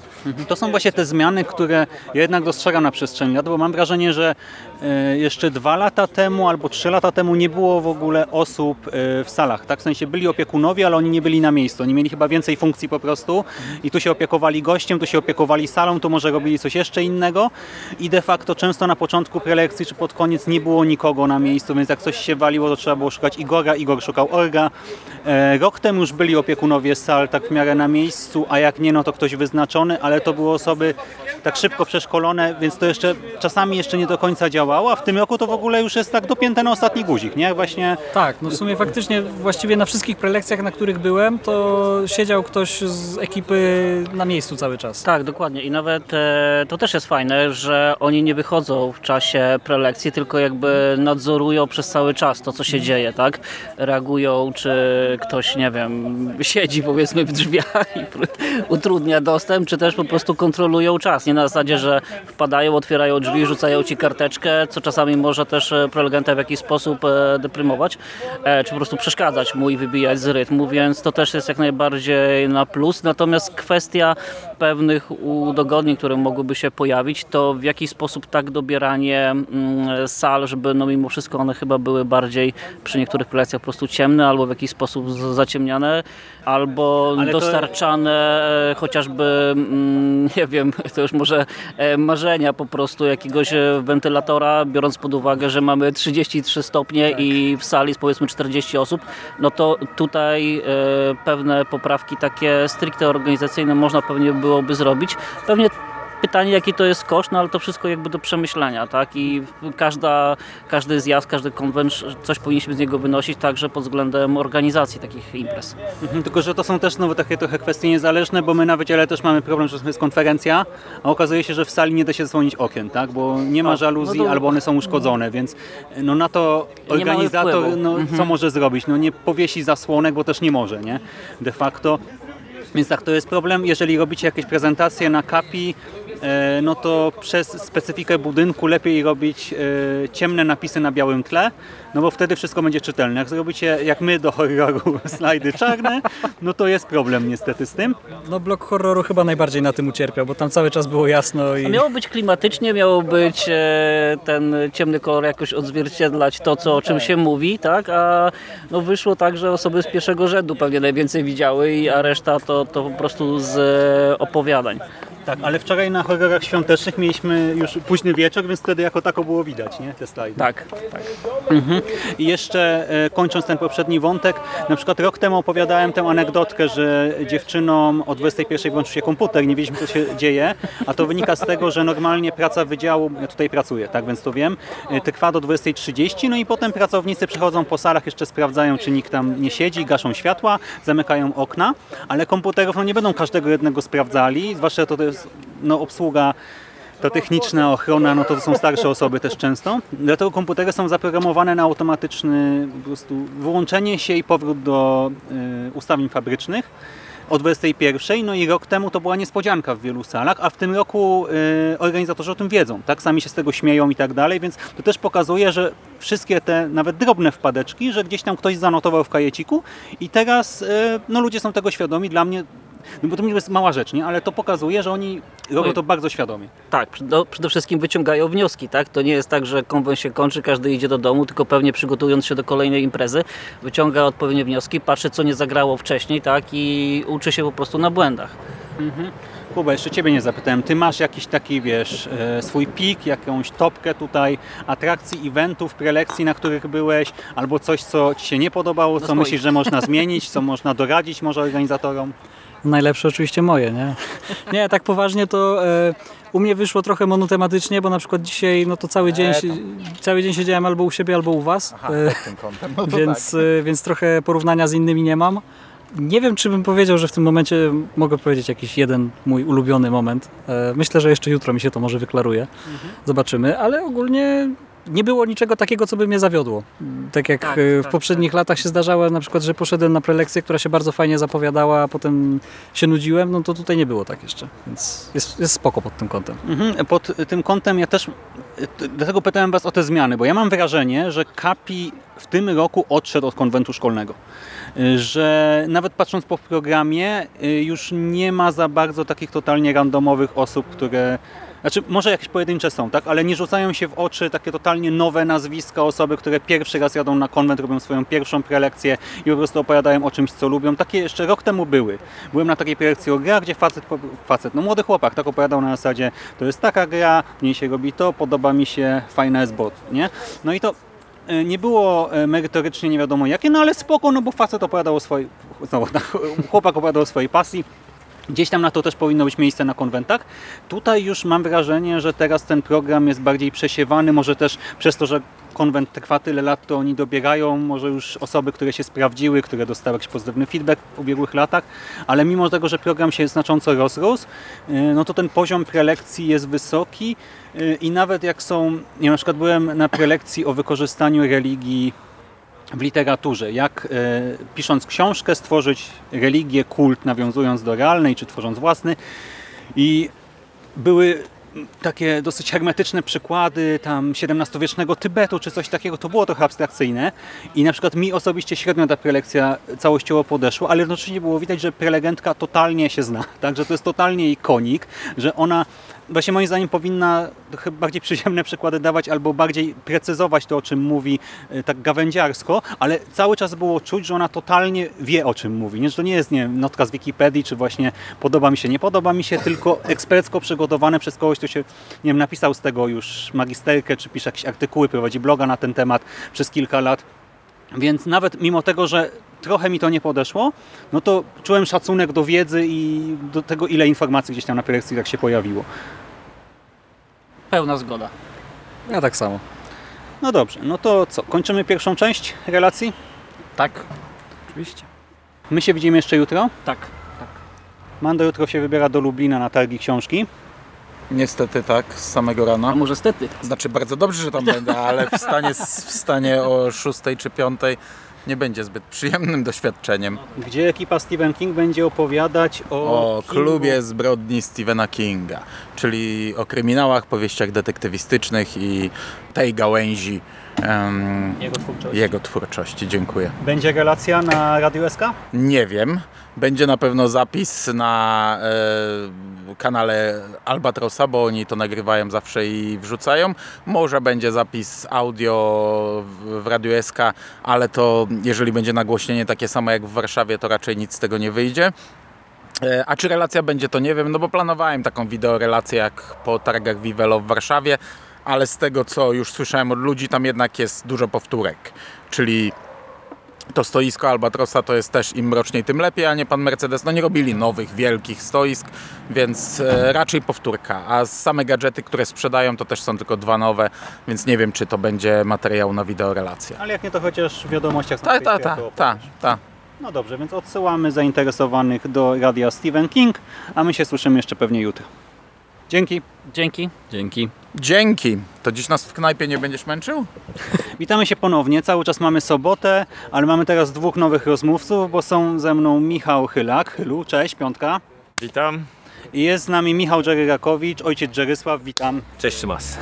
to są właśnie te zmiany, które ja jednak dostrzegam na przestrzeni lat, bo mam wrażenie, że e, jeszcze dwa lata temu albo trzy lata temu nie było w ogóle osób e, w salach. Tak? W sensie byli opiekunowie, ale oni nie byli na miejscu. Oni mieli chyba więcej funkcji po prostu i tu się opiekowali gościem, tu się opiekowali salą, tu może robili coś jeszcze innego i de facto często na początku prelekcji czy pod koniec nie było nikogo na miejscu, więc jak coś się waliło, to trzeba było szukać Igora, Igor szukał Orga. E, Rok temu już byli opiekunowie sal tak w miarę na miejscu, a jak nie, no to ktoś wyznaczony, ale to były osoby tak szybko przeszkolone, więc to jeszcze czasami jeszcze nie do końca działało, a w tym roku to w ogóle już jest tak dopięte na ostatni guzik, nie? Właśnie Tak, no w sumie faktycznie właściwie na wszystkich prelekcjach, na których byłem, to siedział ktoś z ekipy na miejscu cały czas. Tak, dokładnie. I nawet e, to też jest fajne, że oni nie wychodzą w czasie prelekcji, tylko jakby nadzorują przez cały czas to, co się dzieje, tak? Reagują, czy ktoś, nie wiem, siedzi powiedzmy w drzwiach i utrudnia dostęp, czy też po prostu kontrolują czas. Nie na zasadzie, że wpadają, otwierają drzwi, rzucają ci karteczkę, co czasami może też e, prelegenta w jakiś sposób e, deprymować, e, czy po prostu przeszkadzać mu i wybijać z rytmu, więc to też jest jak najbardziej na plus. Natomiast kwestia pewnych udogodnień, które mogłyby się pojawić, to w jaki sposób tak dobieranie mm, sal, żeby no mimo wszystko one chyba były bardziej przy niektórych prelekcjach po prostu ciemne, albo w jakiś sposób zaciemniane, albo Ale dostarczane chociażby, mm, nie wiem, to już może e, marzenia po prostu jakiegoś e, wentylatora, biorąc pod uwagę, że mamy 33 stopnie i w sali jest powiedzmy 40 osób, no to tutaj e, pewne poprawki takie stricte organizacyjne można pewnie byłoby zrobić. Pewnie Pytanie, jaki to jest koszt, no ale to wszystko jakby do przemyślenia, tak? I każda, każdy zjazd, każdy konwent, coś powinniśmy z niego wynosić także pod względem organizacji takich imprez. Mhm, Tylko, że to są też znowu takie trochę kwestie niezależne, bo my na wydziale też mamy problem, że to jest konferencja, a okazuje się, że w sali nie da się zasłonić okien, tak? Bo nie ma żaluzji no to- albo one są uszkodzone, więc no na to organizator no, co może zrobić? No nie powiesi zasłonek, bo też nie może, nie? De facto. Więc tak, to jest problem, jeżeli robicie jakieś prezentacje na kapi, no to przez specyfikę budynku lepiej robić e, ciemne napisy na białym tle, no bo wtedy wszystko będzie czytelne. Jak zrobicie, jak my do horroru, slajdy czarne, no to jest problem niestety z tym. No blok horroru chyba najbardziej na tym ucierpiał, bo tam cały czas było jasno i... Miało być klimatycznie, miało być e, ten ciemny kolor jakoś odzwierciedlać to, co, o czym się mówi, tak? A no wyszło tak, że osoby z pierwszego rzędu pewnie najwięcej widziały, a reszta to, to po prostu z e, opowiadań. Tak, ale wczoraj na horrorach świątecznych mieliśmy już późny wieczór, więc wtedy jako tako było widać, nie? Te slajdy. Tak, tak. I jeszcze e, kończąc ten poprzedni wątek, na przykład rok temu opowiadałem tę anegdotkę, że dziewczynom o 21 włączył się komputer, nie wiedzieliśmy co się dzieje, a to wynika z tego, że normalnie praca wydziału, ja tutaj pracuję, tak więc to wiem, e, trwa do 20.30, no i potem pracownicy przychodzą po salach, jeszcze sprawdzają, czy nikt tam nie siedzi, gaszą światła, zamykają okna, ale komputerów no nie będą każdego jednego sprawdzali, zwłaszcza to no, obsługa ta techniczna ochrona, no to, są starsze osoby też często. Dlatego komputery są zaprogramowane na automatyczny po prostu wyłączenie się i powrót do y, ustawień fabrycznych o 21. No i rok temu to była niespodzianka w wielu salach, a w tym roku y, organizatorzy o tym wiedzą, tak? Sami się z tego śmieją i tak dalej, więc to też pokazuje, że wszystkie te nawet drobne wpadeczki, że gdzieś tam ktoś zanotował w kajeciku i teraz y, no ludzie są tego świadomi. Dla mnie no bo to jest mała rzecz, nie? ale to pokazuje, że oni robią to bardzo świadomie. Tak, przede- przede wszystkim wyciągają wnioski, tak? To nie jest tak, że konwent się kończy, każdy idzie do domu, tylko pewnie przygotowując się do kolejnej imprezy, wyciąga odpowiednie wnioski, patrzy co nie zagrało wcześniej, tak? I uczy się po prostu na błędach. Kuba, jeszcze Ciebie nie zapytałem. Ty masz jakiś taki, wiesz, e, swój pik, jakąś topkę tutaj atrakcji, eventów, prelekcji, na których byłeś, albo coś, co Ci się nie podobało, co swoich. myślisz, że można zmienić, co można doradzić może organizatorom? Najlepsze oczywiście moje, nie? Nie, tak poważnie to e, u mnie wyszło trochę monotematycznie, bo na przykład dzisiaj no to cały dzień, si- cały dzień siedziałem albo u siebie, albo u Was, e, Tym kątem. No więc, tak. e, więc trochę porównania z innymi nie mam. Nie wiem, czy bym powiedział, że w tym momencie mogę powiedzieć jakiś jeden mój ulubiony moment. E, Myślę, że jeszcze jutro mi się to może wyklaruje. Zobaczymy, ale ogólnie nie było niczego takiego, co by mnie zawiodło. Tak jak Tak, e, w tak, poprzednich latach się zdarzało, na przykład, że poszedłem na prelekcję, która się bardzo fajnie zapowiadała, a potem się nudziłem, no to tutaj nie było tak jeszcze. Więc jest, jest spoko pod tym kątem. Mhm. Pod tym kątem ja też, dlatego pytałem Was o te zmiany, bo ja mam wrażenie, że Kapi w tym roku odszedł od konwentu szkolnego. Y, Że nawet patrząc po programie, y, już nie ma za bardzo takich totalnie randomowych osób, które. Znaczy, może jakieś pojedyncze są, tak? Ale nie rzucają się w oczy takie totalnie nowe nazwiska, osoby, które pierwszy raz jadą na konwent, robią swoją pierwszą prelekcję i po prostu opowiadają o czymś, co lubią. Takie jeszcze rok temu były. Byłem na takiej prelekcji o grach, gdzie facet, facet, no młody chłopak, tak opowiadał na zasadzie, to jest taka gra, w niej się robi to, podoba mi się, fajna jest bot, nie? No i to e, nie było e, merytorycznie nie wiadomo jakie, no ale spoko, no bo facet opowiadał o swojej, znowu, chłopak opowiadał o swojej pasji, Gdzieś tam na to też powinno być miejsce na konwentach. Tutaj już mam wrażenie, że teraz ten program jest bardziej przesiewany, może też przez to, że konwent trwa tyle lat, to oni dobierają może już osoby, które się sprawdziły, które dostały jakiś pozytywny feedback w ubiegłych latach, ale mimo tego, że program się znacząco rozrósł, y, no to ten poziom prelekcji jest wysoki y, i nawet jak są, wiem, na przykład byłem na prelekcji o wykorzystaniu religii w literaturze, jak e, pisząc książkę stworzyć religię, kult, nawiązując do realnej, czy tworząc własny. I były takie dosyć hermetyczne przykłady tam XVII-wiecznego Tybetu, czy coś takiego, to było trochę abstrakcyjne. I na przykład mi osobiście średnio ta prelekcja całościowo podeszła, ale jednocześnie było widać, że prelegentka totalnie się zna, tak, że to jest totalnie jej konik, że ona właśnie moim zdaniem powinna bardziej przyziemne przykłady dawać albo bardziej precyzować to, o czym mówi e, tak gawędziarsko, ale cały czas było czuć, że ona totalnie wie, o czym mówi. Nie, że to nie jest nie, notka z Wikipedii, czy właśnie podoba mi się, nie podoba mi się, tylko ekspercko przygotowane przez kogoś, kto się nie wiem, napisał z tego już magisterkę, czy pisze jakieś artykuły, prowadzi bloga na ten temat przez kilka lat. Więc nawet mimo tego, że trochę mi to nie podeszło, no to czułem szacunek do wiedzy i do tego, ile informacji gdzieś tam na prelekcji tak się pojawiło. Pełna zgoda. Ja tak samo. No dobrze, no to co, kończymy pierwszą część relacji? Tak? Oczywiście. My się widzimy jeszcze jutro. Tak. Mando jutro się wybiera do Lublina na targi książki. Niestety tak, z samego rana. A może stety? Znaczy bardzo dobrze, że tam będę, ale w stanie, w stanie o 6 czy 5 nie będzie zbyt przyjemnym doświadczeniem. Gdzie ekipa Stephen King będzie opowiadać o, O klubie zbrodni Stephena Kinga, czyli o kryminałach, powieściach detektywistycznych i tej gałęzi em, Jego twórczości. jego twórczości. Dziękuję. Będzie relacja na Radio SK? Nie wiem. Będzie na pewno zapis na e, kanale Albatrosa, bo oni to nagrywają zawsze i wrzucają. Może będzie zapis audio w, Radiu SK, ale to jeżeli będzie nagłośnienie takie samo jak w Warszawie, to raczej nic z tego nie wyjdzie. E, A czy relacja będzie, to nie wiem, no bo planowałem taką wideorelację jak po targach Vivelo w Warszawie, ale z tego co już słyszałem od ludzi, tam jednak jest dużo powtórek. Czyli to stoisko Albatrosa to jest też im mroczniej, tym lepiej, a nie pan Mercedes. No nie robili nowych, wielkich stoisk, więc e, raczej powtórka. A same gadżety, które sprzedają, to też są tylko dwa nowe, więc nie wiem, czy to będzie materiał na wideorelację. Ale jak nie, to chociaż w wiadomościach na Ta, ta, Facebooku ta, opowiesz. ta, ta. No dobrze, więc odsyłamy zainteresowanych do radia Stephen King, a my się słyszymy jeszcze pewnie jutro. Dzięki. Dzięki. Dzięki. Dzięki. To dziś nas w knajpie nie będziesz męczył? Witamy się ponownie. Cały czas mamy sobotę, ale mamy teraz dwóch nowych rozmówców, bo są ze mną Michał Chylak. Chylu, cześć, piątka. Witam. I jest z nami Michał Dżeryrakowicz, ojciec Dżerysław, witam. Cześć Szymas.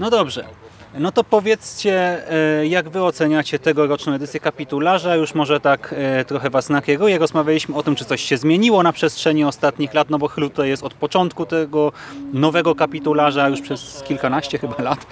No dobrze. No to powiedzcie, e, jak wy oceniacie tegoroczną edycję kapitularza? Już może tak e, trochę was nakieruję. Rozmawialiśmy o tym, czy coś się zmieniło na przestrzeni ostatnich lat, no bo Chylu to jest od początku tego nowego kapitularza, już przez kilkanaście chyba lat.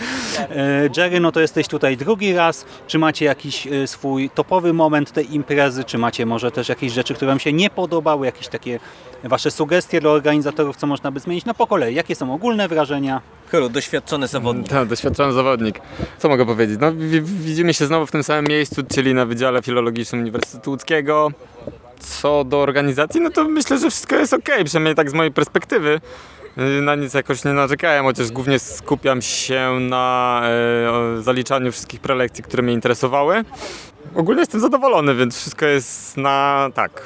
E, Jerry, no to jesteś tutaj drugi raz. Czy macie jakiś swój topowy moment tej imprezy? Czy macie może też jakieś rzeczy, które wam się nie podobały? Jakieś takie wasze sugestie dla organizatorów, co można by zmienić? No po kolei, jakie są ogólne wrażenia? Chylu, doświadczony zawodnik. Tak, doświadczony zawodnik. Co mogę powiedzieć? No, wi- widzimy się znowu w tym samym miejscu, czyli na Wydziale Filologicznym Uniwersytetu Łódzkiego. Co do organizacji, no to myślę, że wszystko jest ok, przynajmniej tak z mojej perspektywy. Yy, Na nic jakoś nie narzekałem, chociaż głównie skupiam się na e, zaliczaniu wszystkich prelekcji, które mnie interesowały. Ogólnie jestem zadowolony, więc wszystko jest na tak.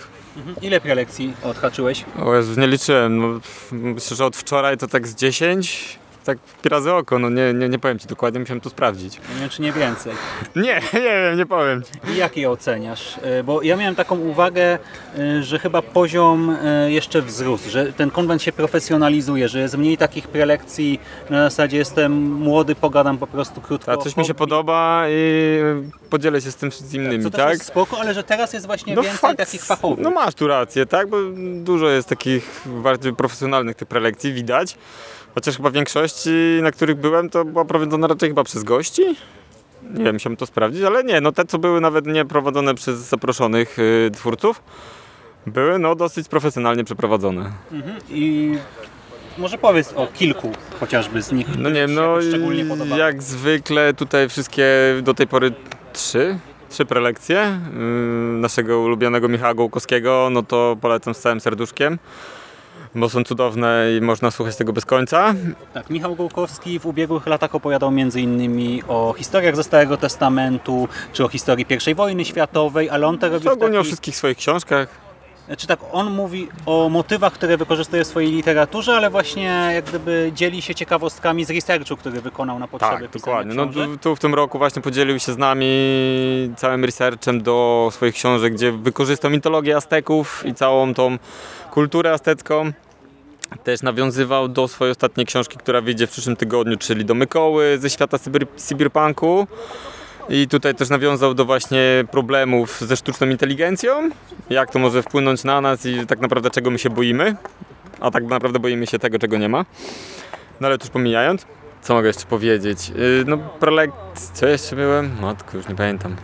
Ile prelekcji odhaczyłeś? O Jezus, nie liczyłem. No, myślę, że od wczoraj to tak z 10. Tak razy oko, no nie, nie, nie powiem Ci dokładnie, musiałem tu sprawdzić. Nie wiem, czy nie więcej. Nie, nie wiem, nie powiem. I jak je oceniasz? E, Bo ja miałem taką uwagę, e, że chyba poziom e, jeszcze wzrósł, że ten konwent się profesjonalizuje, że jest mniej takich prelekcji na zasadzie jestem młody, pogadam po prostu krótko. A coś mi się podoba i podzielę się z tym z innymi, Co też tak? jest spoko, ale że teraz jest właśnie No więcej fakt, takich fachowych. No masz tu rację, tak? Bo dużo jest takich bardziej profesjonalnych tych prelekcji, widać. Chociaż chyba większości, na których byłem, to była prowadzona raczej chyba przez gości. Nie wiem, musiałem to sprawdzić, ale nie, no te co były nawet nie prowadzone przez zaproszonych y, twórców, były no dosyć profesjonalnie przeprowadzone. Mhm. I może powiedz o kilku chociażby z nich, No nie wiem, no jakoś szczególnie podobały. jak zwykle tutaj wszystkie do tej pory trzy, trzy prelekcje yy, naszego ulubionego Michała Gołkowskiego, no to polecam z całym serduszkiem, bo są cudowne i można słuchać tego bez końca. Tak, Michał Gołkowski w ubiegłych latach opowiadał m.in. o historiach ze Starego Testamentu, czy o historii I wojny światowej, ale on to robi To w ogólnie o taki, wszystkich swoich książkach. Czy tak, on mówi o motywach, które wykorzystuje w swojej literaturze, ale właśnie jak gdyby dzieli się ciekawostkami z researchu, który wykonał na potrzeby Tak, dokładnie. No tu w tym roku właśnie podzielił się z nami całym researchem do swoich książek, gdzie wykorzystał mitologię Azteków i całą tą kulturę aztecką. Też nawiązywał do swojej ostatniej książki, która wyjdzie w przyszłym tygodniu, czyli do Mykoły ze świata cyber, cyberpunku. I tutaj też nawiązał do właśnie problemów ze sztuczną inteligencją, jak to może wpłynąć na nas i tak naprawdę czego my się boimy, a tak naprawdę boimy się tego, czego nie ma. No ale już pomijając, co mogę jeszcze powiedzieć? Yy, no prelekt... co jeszcze byłem? Matko, już nie pamiętam.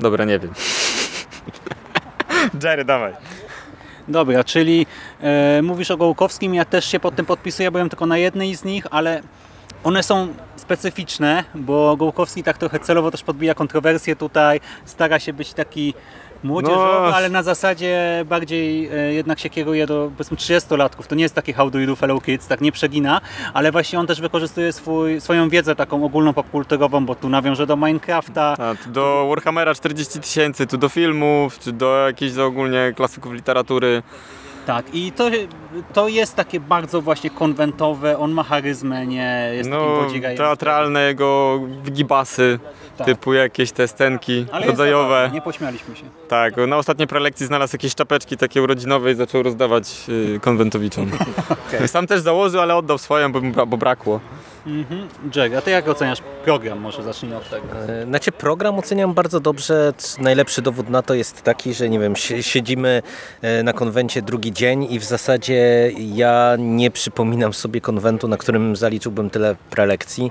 Dobra, nie wiem. Jerry, dawaj. Dobra, czyli e, mówisz o Gołkowskim, ja też się pod tym podpisuję, byłem tylko na jednej z nich, ale one są specyficzne, bo Gołkowski tak trochę celowo też podbija kontrowersje tutaj, stara się być taki młodzieżowy, No. ale na zasadzie bardziej e, jednak się kieruje do powiedzmy 30-latków. To nie jest taki How do you do fellow kids, tak nie przegina, ale właśnie on też wykorzystuje swój, swoją wiedzę taką ogólną popkulturową, bo tu nawiąże do Minecrafta, A, do Warhammera 40 tysięcy, tu do filmów, czy do jakichś ogólnie klasyków literatury. Tak, i to, to jest takie bardzo właśnie konwentowe, on ma charyzmę, nie jest takim No, podzigajem. teatralne jego gibasy, Tak. typu jakieś te scenki Ale rodzajowe. zabawne, nie pośmialiśmy się. Tak, na ostatniej prelekcji znalazł jakieś czapeczki takie urodzinowe i zaczął rozdawać y, konwentowiczom. Sam też założył, ale oddał swoją, bo, bo brakło. Mhm. Jack, a ty jak oceniasz program? Może zacznijmy od tego. E, Znaczy program oceniam bardzo dobrze. Najlepszy dowód na to jest taki, że nie wiem, si- siedzimy e, na konwencie drugi dzień i w zasadzie ja nie przypominam sobie konwentu, na którym zaliczyłbym tyle prelekcji.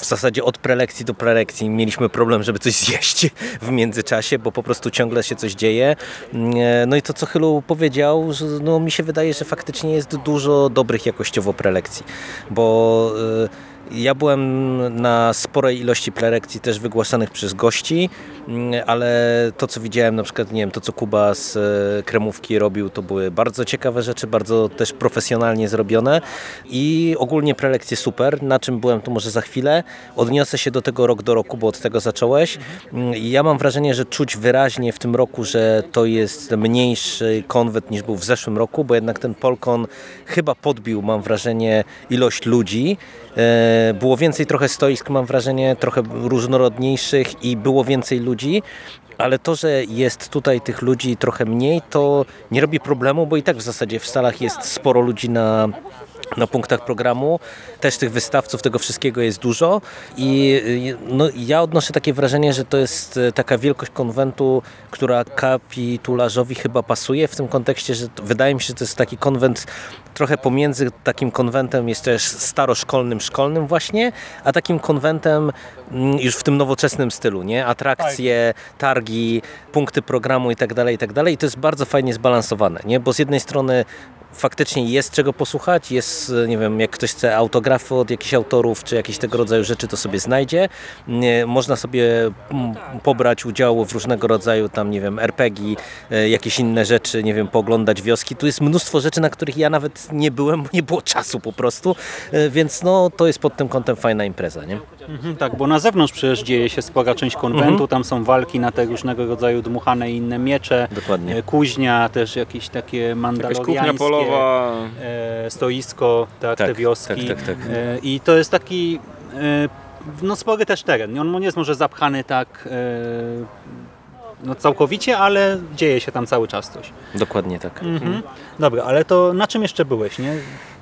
W zasadzie od prelekcji do prelekcji mieliśmy problem, żeby coś zjeść w międzyczasie, bo po prostu ciągle się coś dzieje. E, No i to, co Chylu powiedział, że no, mi się wydaje, że faktycznie jest dużo dobrych jakościowo prelekcji, bo e, ja byłem na sporej ilości prelekcji też wygłaszanych przez gości, mm, ale to co widziałem, na przykład nie wiem, to co Kuba z e, Kremówki robił, to były bardzo ciekawe rzeczy, bardzo też profesjonalnie zrobione i ogólnie prelekcje super. Na czym byłem, to może za chwilę. Odniosę się do tego rok do roku, bo od tego zacząłeś. Mm, ja mam wrażenie, że czuć wyraźnie w tym roku, że to jest mniejszy konwent niż był w zeszłym roku, bo jednak ten Polkon chyba podbił, mam wrażenie, ilość ludzi. E, Było więcej trochę stoisk, mam wrażenie, trochę różnorodniejszych i było więcej ludzi. Ale to, że jest tutaj tych ludzi trochę mniej, to nie robi problemu, bo i tak w zasadzie w salach jest sporo ludzi na, na punktach programu. Też tych wystawców, tego wszystkiego jest dużo. I no, ja odnoszę takie wrażenie, że to jest y, taka wielkość konwentu, która kapitularzowi chyba pasuje w tym kontekście, że to, wydaje mi się, że to jest taki konwent trochę pomiędzy takim konwentem jest też staroszkolnym, szkolnym właśnie, a takim konwentem mm, już w tym nowoczesnym stylu, nie? Atrakcje, targi, punkty programu i tak dalej, i tak. I to jest bardzo fajnie zbalansowane, nie? Bo z jednej strony faktycznie jest czego posłuchać, jest, nie wiem, jak ktoś chce autografy od jakichś autorów, czy jakieś tego rodzaju rzeczy, to sobie znajdzie. Można sobie mm, pobrać udziału w różnego rodzaju tam, nie wiem, RPG, e, jakieś inne rzeczy, nie wiem, pooglądać wioski. Tu jest mnóstwo rzeczy, na których ja nawet nie byłem, bo nie było czasu po prostu, E, więc no, to jest pod tym kątem fajna impreza, nie? Mhm, tak, bo na zewnątrz przecież dzieje się spora część konwentu, Mhm. tam są walki na te różnego rodzaju dmuchane i inne miecze, Dokładnie. e, kuźnia, też jakieś takie mandaloriańskie kuchnia polowa. e, stoisko, tak, Tak, te wioski. tak, tak, tak. E, I to jest taki no spory też teren. On nie jest może zapchany tak no, całkowicie, ale dzieje się tam cały czas coś. Dokładnie tak. Mhm. Dobra, ale to na czym jeszcze byłeś, nie?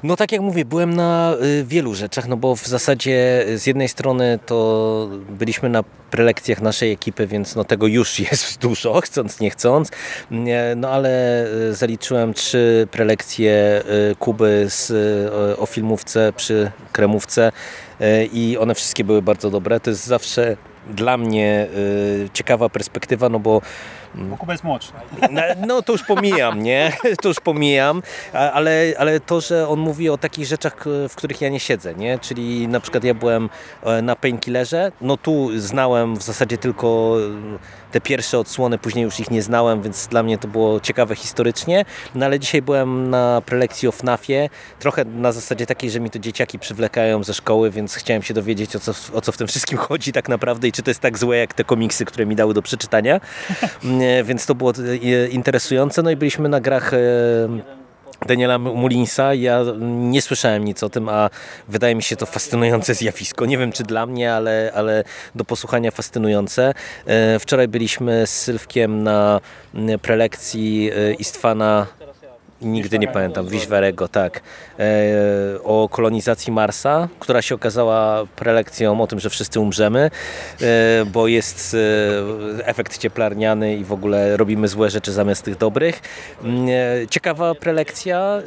No tak jak mówię, byłem na y, wielu rzeczach, no bo w zasadzie y, z jednej strony to byliśmy na prelekcjach naszej ekipy, więc no tego już jest dużo, chcąc nie chcąc. No ale y, zaliczyłem trzy prelekcje Kuby z, o filmówce przy kremówce i one wszystkie były bardzo dobre. To jest zawsze dla mnie y, ciekawa perspektywa, no bo Bo Kuba jest młodszy. no, to już pomijam, nie? To już pomijam, ale, ale to, że on mówi o takich rzeczach, w których ja nie siedzę, nie? Czyli na przykład ja byłem e, na Painkillerze, no tu znałem w zasadzie tylko te pierwsze odsłony, później już ich nie znałem, więc dla mnie to było ciekawe historycznie, no ale dzisiaj byłem na prelekcji o FNAFie, trochę na zasadzie takiej, że mi to dzieciaki przywlekają ze szkoły, więc chciałem się dowiedzieć o co, o co w tym wszystkim chodzi tak naprawdę i czy to jest tak złe jak te komiksy, które mi dały do przeczytania. Nie, więc to było e, interesujące. No i byliśmy na grach e, Daniela Mullinsa. Ja nie słyszałem nic o tym, a wydaje mi się to fascynujące zjawisko. Nie wiem, czy dla mnie, ale, ale do posłuchania fascynujące. E, Wczoraj byliśmy z Sylwkiem na prelekcji e, Istwana Nigdy nie pamiętam, Wiśwerego, tak, e, o kolonizacji Marsa, która się okazała prelekcją o tym, że wszyscy umrzemy, e, bo jest e, efekt cieplarniany i w ogóle robimy złe rzeczy zamiast tych dobrych. Mm, e, Ciekawa prelekcja e,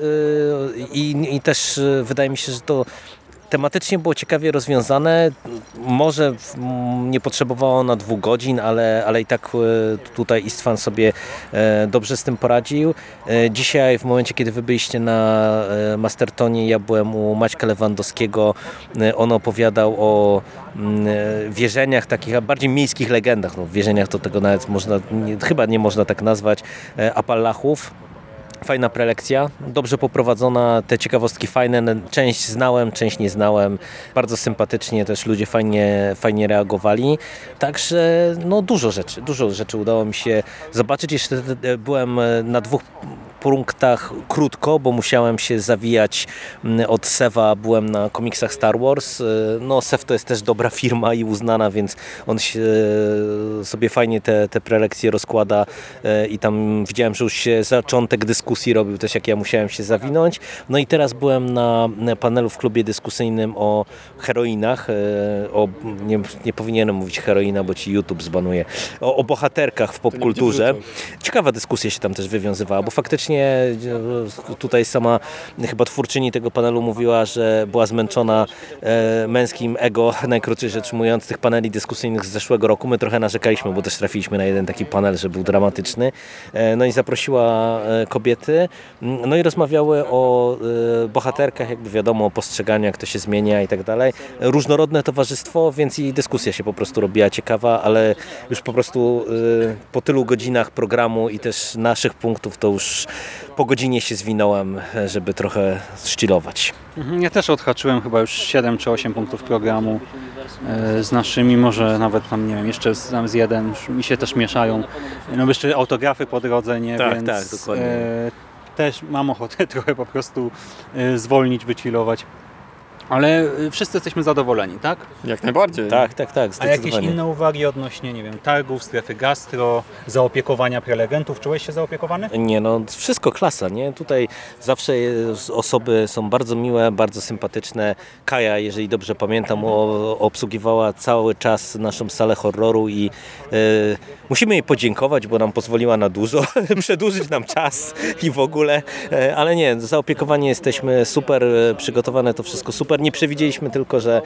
i, i też e, wydaje mi się, że to tematycznie było ciekawie rozwiązane. Może nie potrzebowało ona dwóch godzin, ale, ale i tak e, tutaj Istvan sobie e, dobrze z tym poradził. E, Dzisiaj w momencie, kiedy wy byliście na Mastertonie, ja byłem u Maćka Lewandowskiego. On opowiadał o wierzeniach takich, a bardziej miejskich legendach. No, wierzeniach to tego nawet można, nie, chyba nie można tak nazwać, Apalachów. Fajna prelekcja, dobrze poprowadzona, te ciekawostki fajne, część znałem, część nie znałem, bardzo sympatycznie też ludzie fajnie, fajnie reagowali, także no dużo rzeczy, dużo rzeczy udało mi się zobaczyć, jeszcze e, byłem e, na dwóch punktach krótko, bo musiałem się zawijać mm, od Seva, byłem na komiksach Star Wars. E, No Sev to jest też dobra firma i uznana, więc on się e, sobie fajnie te, te prelekcje rozkłada e, i tam widziałem, że już się zaczątek dyskusji robił też jak ja musiałem się zawinąć. No i teraz byłem na panelu w klubie dyskusyjnym o heroinach, o, nie, nie powinienem mówić heroina, bo ci YouTube zbanuje, o, o bohaterkach w popkulturze. Ciekawa dyskusja się tam też wywiązywała, bo faktycznie e, tutaj sama chyba twórczyni tego panelu mówiła, że była zmęczona e, męskim ego, najkrócej rzecz mówiąc, tych paneli dyskusyjnych z zeszłego roku. My trochę narzekaliśmy, bo też trafiliśmy na jeden taki panel, że był dramatyczny. E, No i zaprosiła kobiety, Mm, no i rozmawiały o bohaterkach, jakby wiadomo, o postrzeganiu, jak to się zmienia i tak dalej. Różnorodne towarzystwo, więc i dyskusja się po prostu robiła ciekawa, ale już po prostu po tylu godzinach programu i też naszych punktów, to już po godzinie się zwinąłem, żeby trochę szczylować. Mhm, Ja też odhaczyłem chyba już 7 czy 8 punktów programu e, z naszymi, może nawet tam, nie wiem, jeszcze z, tam z jeden, mi się też mieszają. No jeszcze autografy po drodze, nie, Tak, więc tak, dokładnie. e, też mam ochotę trochę po prostu e, zwolnić, wychillować. Ale e, wszyscy jesteśmy zadowoleni, tak? Jak najbardziej. Tak, tak, tak, A jakieś inne uwagi odnośnie, nie wiem, targów, strefy gastro, zaopiekowania prelegentów? Czułeś się zaopiekowany? Nie no, wszystko klasa, nie? Tutaj zawsze osoby są bardzo miłe, bardzo sympatyczne. Kaja, jeżeli dobrze pamiętam, obsługiwała cały czas naszą salę horroru i e, musimy jej podziękować, bo nam pozwoliła na dużo, przedłużyć nam czas i w ogóle, e, ale nie, zaopiekowani jesteśmy super, przygotowane to wszystko super. Nie przewidzieliśmy tylko, że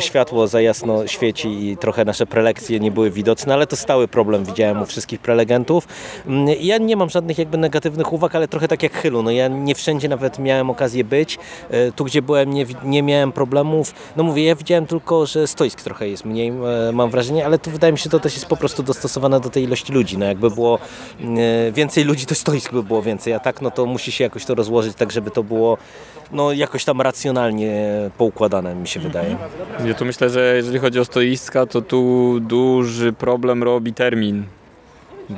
światło za jasno świeci i trochę nasze prelekcje nie były widoczne, ale to stały problem, widziałem u wszystkich prelegentów. Mm, Ja nie mam żadnych jakby negatywnych uwag, ale trochę tak jak Chylu, no ja nie wszędzie nawet miałem okazję być. E, Tu, gdzie byłem, nie, nie miałem problemów. No mówię, ja widziałem tylko, że stoisk trochę jest mniej, e, mam wrażenie, ale tu wydaje mi się, że to też jest po prostu dostosowane do tej ilości ludzi. No jakby było e, więcej ludzi, to stoisk by było więcej, a tak no to musi się jakoś to rozłożyć tak, żeby to było no jakoś tam racjonalnie poukładane, mi się wydaje. Ja tu myślę, że jeżeli chodzi o stoiska, to tu duży problem robi termin.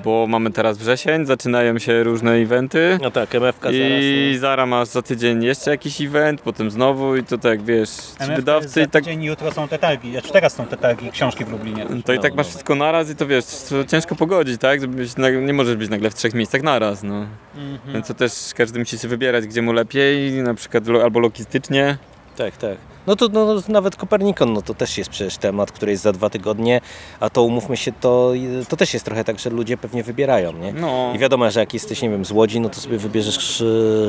Bo mamy teraz wrzesień, zaczynają się różne eventy. No tak, MFK zaraz. I zaraz masz za tydzień jeszcze jakiś event, potem znowu i to tak wiesz, ci wydawcy i tak Dzień jutro są te targi, znaczy teraz są te targi książki w Lublinie. to i tak masz wszystko naraz i to wiesz, to ciężko pogodzić, tak? Nie możesz być nagle w trzech miejscach naraz, no. Mhm. Więc to też każdy musi sobie wybierać, gdzie mu lepiej, na przykład albo logistycznie. Tak, tak. No to no, nawet Kopernikon, no to też jest przecież temat, który jest za dwa tygodnie, a to umówmy się, to, to też jest trochę tak, że ludzie pewnie wybierają, nie? No. I wiadomo, że jak jesteś, nie wiem, z Łodzi, no to sobie wybierzesz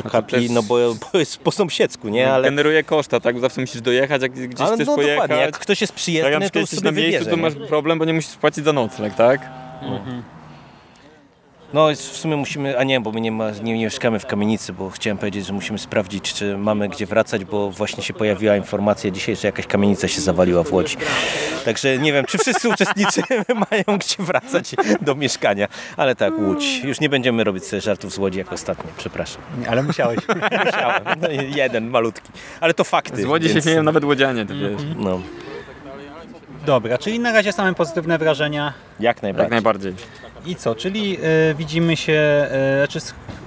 e, kapi, też- no bo, bo jest po sąsiedzku, nie? Ale, Generuje koszta, tak? Zawsze musisz dojechać, jak gdzieś ale chcesz no pojechać. dokładnie, jak ktoś jest tak, przyjezdny, to już jesteś sobie na miejscu, wybierze, to nie? masz problem, bo nie musisz płacić za nocleg, tak? No w sumie musimy, a nie, bo my nie, ma, nie mieszkamy w kamienicy, bo chciałem powiedzieć, że musimy sprawdzić, czy mamy gdzie wracać, bo właśnie się pojawiła informacja dzisiaj, że jakaś kamienica się zawaliła w Łodzi. Także nie wiem, czy wszyscy uczestnicy mają gdzie wracać do mieszkania. Ale tak, Łódź. Już nie będziemy robić sobie żartów z Łodzi jak ostatnio, przepraszam. Nie, ale musiałeś. Musiałem. No, jeden, malutki. Ale to fakty. Z Łodzi się więc- śmieją nawet łodzianie, to wiesz. No, Dobra, czyli na razie same pozytywne wrażenia. jak Jak najbardziej. I co, czyli e, widzimy się, e, znaczy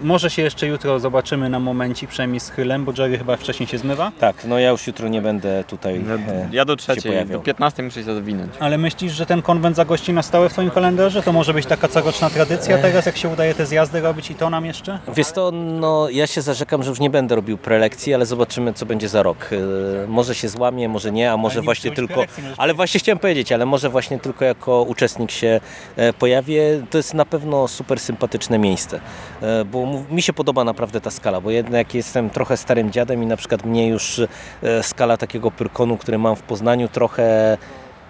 może się jeszcze jutro zobaczymy na momencik, przynajmniej z Chylem, bo Jerry chyba wcześniej się zmywa. Tak, no ja już jutro nie będę tutaj Ja, e, ja do trzeciej, do 15 muszę się zawinąć. Ale myślisz, że ten konwent zagości na stałe w Twoim kalendarzu? To może być taka coroczna tradycja teraz, jak się udaje te zjazdy robić i to nam jeszcze? Wiesz to, no ja się zarzekam, że już nie będę robił prelekcji, ale zobaczymy co będzie za rok. E, Może się złamie, może nie, a może nie właśnie tylko... Ale właśnie chciałem powiedzieć, ale może właśnie tylko jako uczestnik się e, pojawię. To jest na pewno super sympatyczne miejsce, e, bo mi się podoba naprawdę ta skala, bo jednak jestem trochę starym dziadem i na przykład mnie już e, skala takiego pyrkonu, który mam w Poznaniu trochę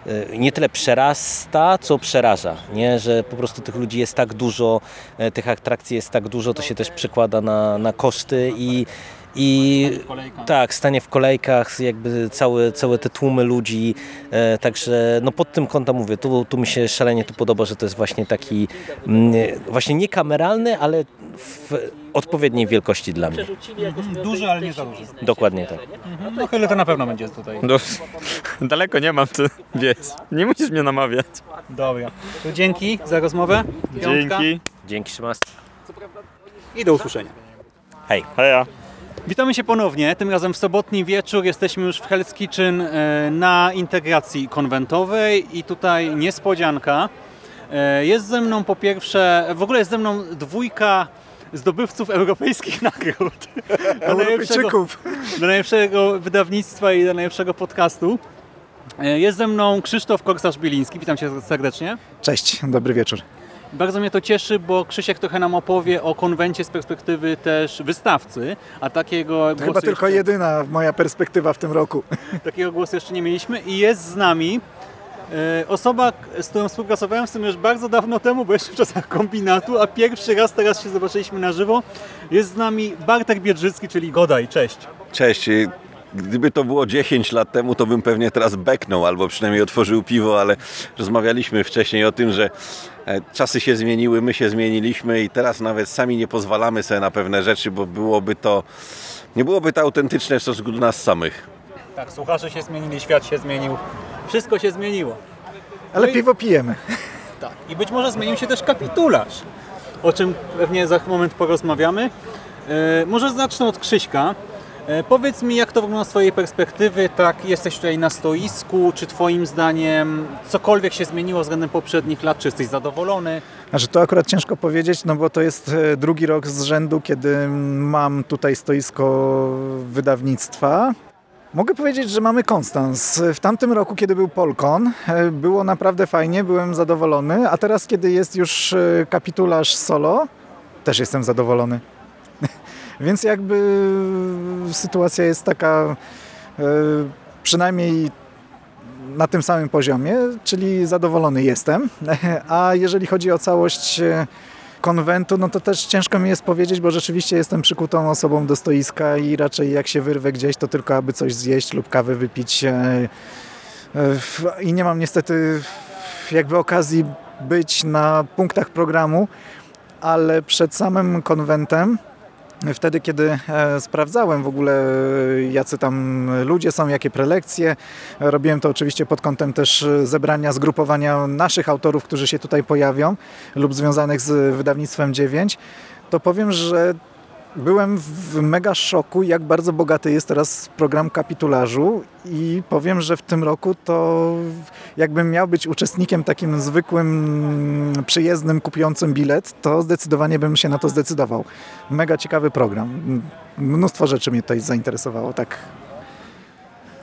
e, nie tyle przerasta, co przeraża, nie? że po prostu tych ludzi jest tak dużo, tych atrakcji jest tak dużo, to się też przekłada na, na koszty i, i tak, stanie w kolejkach, jakby całe, całe te tłumy ludzi, e, także no pod tym kątem mówię, tu, tu mi się szalenie tu podoba, że to jest właśnie taki mm, właśnie nie kameralny, ale w odpowiedniej wielkości dla mnie. Duży, ale nie za duży. Dokładnie tak. No Chyle to na pewno będzie tutaj. No, daleko nie mam, to wiesz, nie musisz mnie namawiać. Dobra. To dzięki za rozmowę. Piątka. Dzięki. Dzięki Szymas. i do usłyszenia. Hej. Heja. Witamy się ponownie, tym razem w sobotni wieczór. Jesteśmy już w Hell's Kitchen e, na integracji konwentowej i tutaj niespodzianka. E, Jest ze mną po pierwsze, w ogóle jest ze mną dwójka zdobywców europejskich nagród. Do najlepszego, do najlepszego wydawnictwa i do najlepszego podcastu. E, Jest ze mną Krzysztof Korsarz-Biliński, witam Cię serdecznie. Cześć, dobry wieczór. Bardzo mnie to cieszy, bo Krzysiek trochę nam opowie o konwencie z perspektywy też wystawcy, a takiego To chyba głosu tylko jeszcze, jedyna moja perspektywa w tym roku. takiego głosu jeszcze nie mieliśmy i jest z nami e, osoba, z którą współpracowałem w sumie już bardzo dawno temu, bo jeszcze w czasach kombinatu, a pierwszy raz teraz się zobaczyliśmy na żywo. Jest z nami Bartek Biedrzycki, czyli Godaj. Cześć. Cześć. Gdyby to było 10 lat temu, to bym pewnie teraz beknął albo przynajmniej otworzył piwo, ale rozmawialiśmy wcześniej o tym, że czasy się zmieniły, my się zmieniliśmy i teraz nawet sami nie pozwalamy sobie na pewne rzeczy, bo byłoby to, nie byłoby to autentyczne w stosunku do nas samych. Tak, słuchacze się zmienili, świat się zmienił, wszystko się zmieniło. Ale No i- piwo pijemy. Tak. I być może zmienił się też kapitularz, o czym pewnie za moment porozmawiamy. E, może zacznę od Krzyśka. E, powiedz mi, jak to wygląda z Twojej perspektywy, tak, jesteś tutaj na stoisku, czy Twoim zdaniem cokolwiek się zmieniło względem poprzednich lat, czy jesteś zadowolony? Znaczy to akurat ciężko powiedzieć, no bo to jest e, drugi rok z rzędu, kiedy mam tutaj stoisko wydawnictwa. Mogę powiedzieć, że mamy konstans. W tamtym roku, kiedy był Polkon, e, było naprawdę fajnie, byłem zadowolony, a teraz, kiedy jest już kapitularz solo, też jestem zadowolony. Więc jakby sytuacja jest taka e, przynajmniej na tym samym poziomie, czyli zadowolony jestem. A jeżeli chodzi o całość e, konwentu, no to też ciężko mi jest powiedzieć, bo rzeczywiście jestem przykutą osobą do stoiska i raczej jak się wyrwę gdzieś, to tylko aby coś zjeść lub kawę wypić. e, e, I nie mam niestety jakby okazji być na punktach programu, ale przed samym konwentem Wtedy, kiedy e, sprawdzałem w ogóle, e, jacy tam ludzie są, jakie prelekcje, e, robiłem to oczywiście pod kątem też zebrania, zgrupowania naszych autorów, którzy się tutaj pojawią lub związanych z wydawnictwem 9, to powiem, że byłem w mega szoku, jak bardzo bogaty jest teraz program kapitularzu i powiem, że w tym roku to jakbym miał być uczestnikiem takim zwykłym, przyjezdnym, kupującym bilet, to zdecydowanie bym się na to zdecydował. Mega ciekawy program. Mnóstwo rzeczy mnie tutaj zainteresowało, tak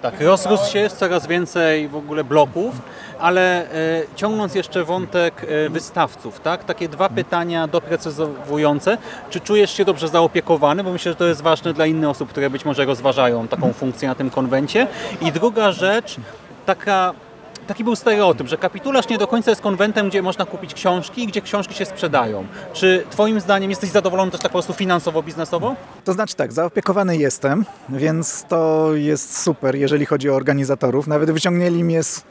Tak, rozrósł się, jest coraz więcej w ogóle bloków, ale e, ciągnąc jeszcze wątek e, wystawców, tak? Takie dwa pytania doprecyzowujące. Czy czujesz się dobrze zaopiekowany? Bo myślę, że to jest ważne dla innych osób, które być może rozważają taką funkcję na tym konwencie. I druga rzecz, taka taki był stereotyp, że kapitularz nie do końca jest konwentem, gdzie można kupić książki, gdzie książki się sprzedają. Czy Twoim zdaniem jesteś zadowolony też tak po prostu finansowo-biznesowo? To znaczy tak, zaopiekowany jestem, więc to jest super, jeżeli chodzi o organizatorów. Nawet wyciągnęli mnie z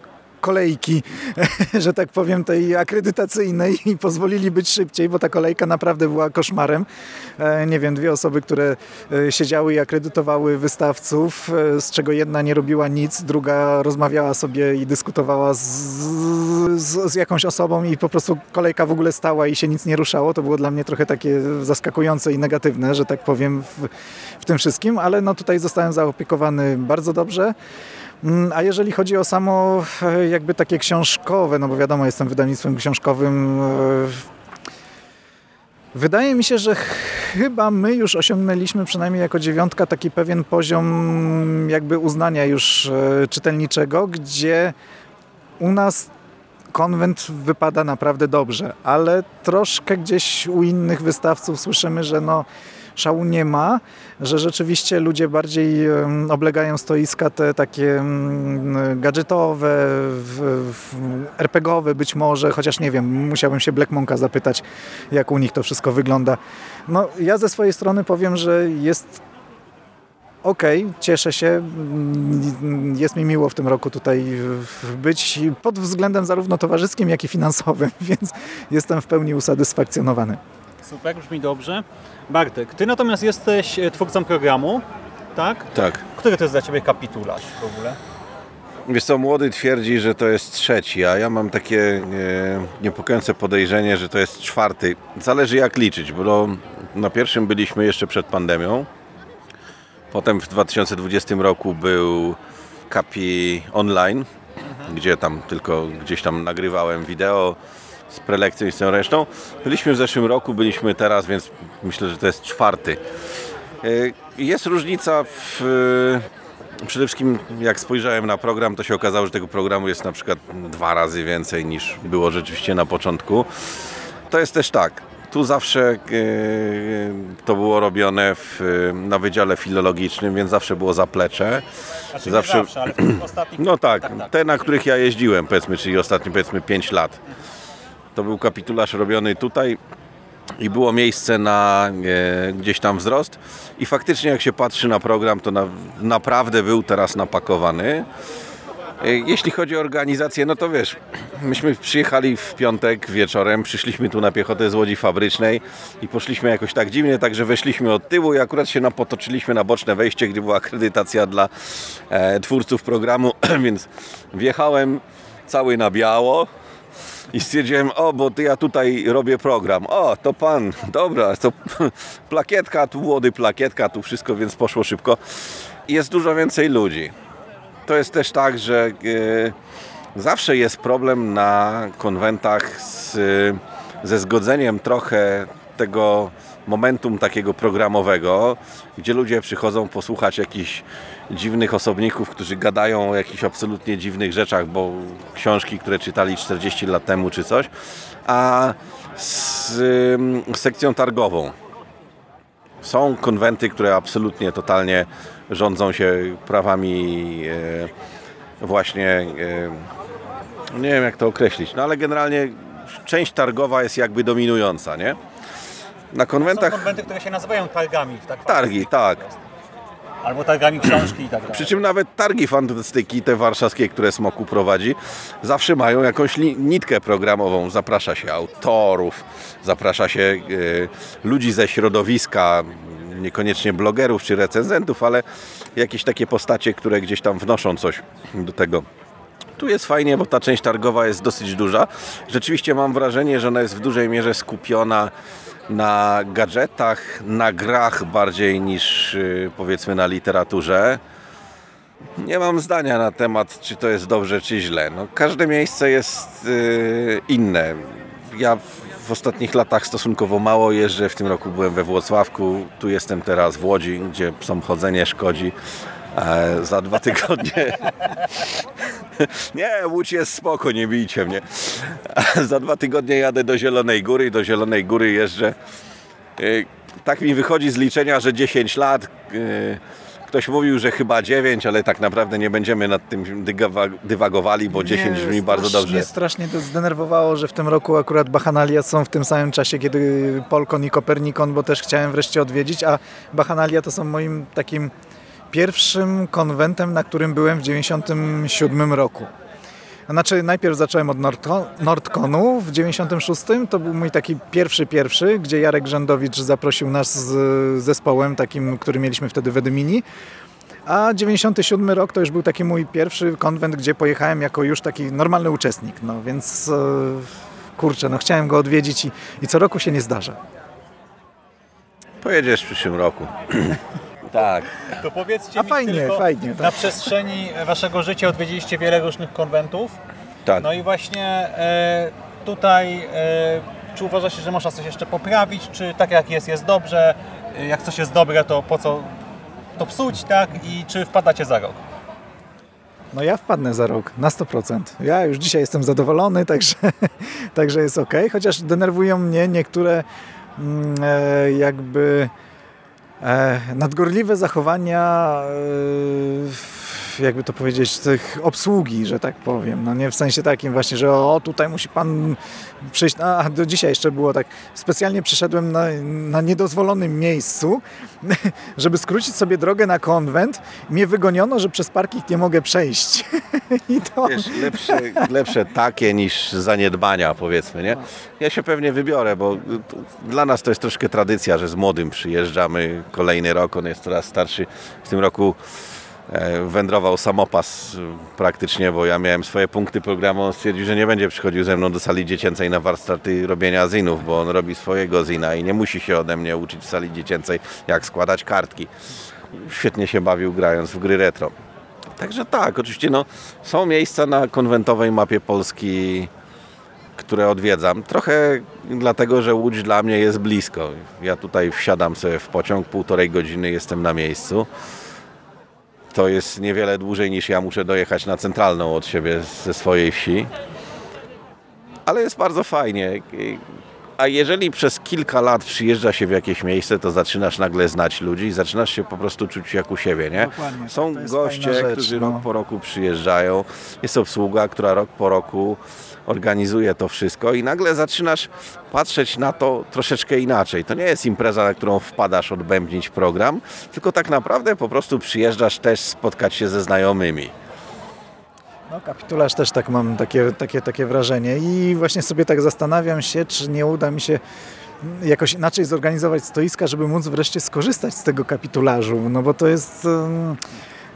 kolejki, że tak powiem, tej akredytacyjnej i pozwolili być szybciej, bo ta kolejka naprawdę była koszmarem. E, Nie wiem, dwie osoby, które e, siedziały i akredytowały wystawców, e, z czego jedna nie robiła nic, druga rozmawiała sobie i dyskutowała z, z, z jakąś osobą i po prostu kolejka w ogóle stała i się nic nie ruszało. To było dla mnie trochę takie zaskakujące i negatywne, że tak powiem, w, w tym wszystkim, ale no tutaj zostałem zaopiekowany bardzo dobrze. Mm, A jeżeli chodzi o samo e, jakby takie książkowe, no bo wiadomo, jestem wydawnictwem książkowym, e, wydaje mi się, że chyba my już osiągnęliśmy przynajmniej jako dziewiątka taki pewien poziom jakby uznania już e, czytelniczego, gdzie u nas konwent wypada naprawdę dobrze, ale troszkę gdzieś u innych wystawców słyszymy, że no szału nie ma, że rzeczywiście ludzie bardziej oblegają stoiska te takie gadżetowe, RPGowe być może, chociaż nie wiem, musiałbym się Black Monka zapytać, jak u nich to wszystko wygląda. No ja ze swojej strony powiem, że jest Okej, cieszę się. Jest mi miło w tym roku tutaj być pod względem zarówno towarzyskim, jak i finansowym, więc jestem w pełni usatysfakcjonowany. Super, brzmi dobrze. Bartek, Ty natomiast jesteś e, twórcą programu, tak? Tak. Który to jest dla Ciebie kapitularz w ogóle? Wiesz co, młody twierdzi, że to jest trzeci, a ja mam takie e, niepokojące podejrzenie, że to jest czwarty. Zależy jak liczyć, bo Na pierwszym byliśmy jeszcze przed pandemią. Potem w 2020 roku był Kapi Online, gdzie tam tylko gdzieś tam nagrywałem wideo z prelekcją i z tą resztą. Byliśmy w zeszłym roku, byliśmy teraz, więc myślę, że to jest czwarty. Y, Jest różnica w, y, przede wszystkim jak spojrzałem na program, to się okazało, że tego programu jest na przykład dwa razy więcej niż było rzeczywiście na początku. To jest też tak. Tu zawsze e, to było robione w, na Wydziale Filologicznym, więc zawsze było zaplecze. Znaczy zawsze, ale w tych ostatnich... No tak, te na których ja jeździłem, powiedzmy, czyli ostatnie powiedzmy 5 lat. To był kapitularz robiony tutaj i było miejsce na e, gdzieś tam wzrost. I faktycznie jak się patrzy na program, to na, naprawdę był teraz napakowany. E, Jeśli chodzi o organizację, no to wiesz, myśmy przyjechali w piątek wieczorem, przyszliśmy tu na piechotę z Łodzi Fabrycznej i poszliśmy jakoś tak dziwnie, także weszliśmy od tyłu i akurat się napotoczyliśmy na boczne wejście, gdzie była akredytacja dla e, twórców programu, więc wjechałem cały na biało i stwierdziłem, o, bo ty ja tutaj robię program. O, to pan, dobra, to plakietka, tu młody plakietka, tu wszystko, więc poszło szybko. Jest dużo więcej ludzi. To jest też tak, że e, zawsze jest problem na konwentach z, ze zgodzeniem trochę tego momentum takiego programowego, gdzie ludzie przychodzą posłuchać jakichś dziwnych osobników, którzy gadają o jakichś absolutnie dziwnych rzeczach, bo książki, które czytali 40 lat temu czy coś, a z, ym, sekcją targową. Są konwenty, które absolutnie, totalnie rządzą się prawami e, właśnie, e, nie wiem jak to określić, no ale generalnie część targowa jest jakby dominująca, nie? Na Są konwentach konwenty, które się nazywają targami. Tak? targi, tak. Albo targami książki i tak dalej. Przy czym nawet targi fantastyki, te warszawskie, które Smoku prowadzi, zawsze mają jakąś nitkę programową. Zaprasza się autorów, zaprasza się e, ludzi ze środowiska, niekoniecznie blogerów czy recenzentów, ale jakieś takie postacie, które gdzieś tam wnoszą coś do tego. Tu jest fajnie, bo ta część targowa jest dosyć duża. Rzeczywiście mam wrażenie, że ona jest w dużej mierze skupiona na gadżetach, na grach bardziej niż y, powiedzmy na literaturze. Nie mam zdania na temat, czy to jest dobrze, czy źle. No, każde miejsce jest y, inne. Ja w- w ostatnich latach stosunkowo mało jeżdżę. W tym roku byłem we Włocławku, tu jestem teraz w Łodzi, gdzie są chodzenie szkodzi. E, za dwa tygodnie. nie, Łódź jest spoko, nie bijcie mnie. za dwa tygodnie jadę do Zielonej Góry i do Zielonej Góry jeżdżę. Y, Tak mi wychodzi z liczenia, że 10 lat. y, Ktoś mówił, że chyba 9, ale tak naprawdę nie będziemy nad tym dywagowali, bo 10 Mnie brzmi bardzo dobrze. strasznie to zdenerwowało, że w tym roku akurat Bachanalia są w tym samym czasie, kiedy Polkon i Kopernikon, bo też chciałem wreszcie odwiedzić, a Bachanalia to są moim takim pierwszym konwentem, na którym byłem w 97 roku. Znaczy najpierw zacząłem od Nordco- Nordconu w 96, to był mój taki pierwszy, pierwszy, gdzie Jarek Rzędowicz zaprosił nas z zespołem takim, który mieliśmy wtedy w Edymini. A 97 rok to już był taki mój pierwszy konwent, gdzie pojechałem jako już taki normalny uczestnik. No więc e, kurczę, no chciałem go odwiedzić i, i co roku się nie zdarza. Pojedziesz w przyszłym roku. tak. To powiedzcie A mi fajnie, tylko, fajnie, tak. na przestrzeni waszego życia odwiedziliście wiele różnych konwentów. Tak. No i właśnie e, tutaj, e, czy uważacie, że można coś jeszcze poprawić, czy tak jak jest, jest dobrze, e, jak coś jest dobre, to po co to psuć, tak? I czy wpadacie za rok? No ja wpadnę za rok, na 100%. Ja już dzisiaj jestem zadowolony, także, także jest ok. Chociaż denerwują mnie niektóre mm, jakby nadgorliwe zachowania e, jakby to powiedzieć, tych obsługi, że tak powiem. No nie w sensie takim właśnie, że o tutaj musi pan przyjść. A do dzisiaj jeszcze było tak. Specjalnie przyszedłem na, na niedozwolonym miejscu, żeby skrócić sobie drogę na konwent. Mnie wygoniono, że przez parking nie mogę przejść. I to... Wiesz, lepsze, lepsze takie niż zaniedbania, powiedzmy, nie? Ja się pewnie wybiorę, bo dla nas to jest troszkę tradycja, że z młodym przyjeżdżamy kolejny rok, on jest coraz starszy. W tym roku wędrował samopas e, praktycznie, bo ja miałem swoje punkty programu. On stwierdził, że nie będzie przychodził ze mną do sali dziecięcej na warsztaty robienia zinów, bo on robi swojego zina i nie musi się ode mnie uczyć w sali dziecięcej, jak składać kartki. Świetnie się bawił grając w gry retro. Także tak, oczywiście no, są miejsca na konwentowej mapie Polski, które odwiedzam. Trochę dlatego, że Łódź dla mnie jest blisko. Ja tutaj wsiadam sobie w pociąg, półtorej godziny jestem na miejscu. To jest niewiele dłużej niż ja muszę dojechać na centralną od siebie ze swojej wsi. Ale jest bardzo fajnie. A jeżeli przez kilka lat przyjeżdża się w jakieś miejsce, to zaczynasz nagle znać ludzi i zaczynasz się po prostu czuć jak u siebie, nie? Dokładnie, Są goście, rzecz, którzy no. rok po roku przyjeżdżają. Jest obsługa, która rok po roku organizuje to wszystko i nagle zaczynasz patrzeć na to troszeczkę inaczej. To nie jest impreza, na którą wpadasz odbębnić program, tylko tak naprawdę po prostu przyjeżdżasz też spotkać się ze znajomymi. No, kapitularz też tak mam takie, takie, takie wrażenie i właśnie sobie tak zastanawiam się, czy nie uda mi się jakoś inaczej zorganizować stoiska, żeby móc wreszcie skorzystać z tego kapitularzu, no bo to jest...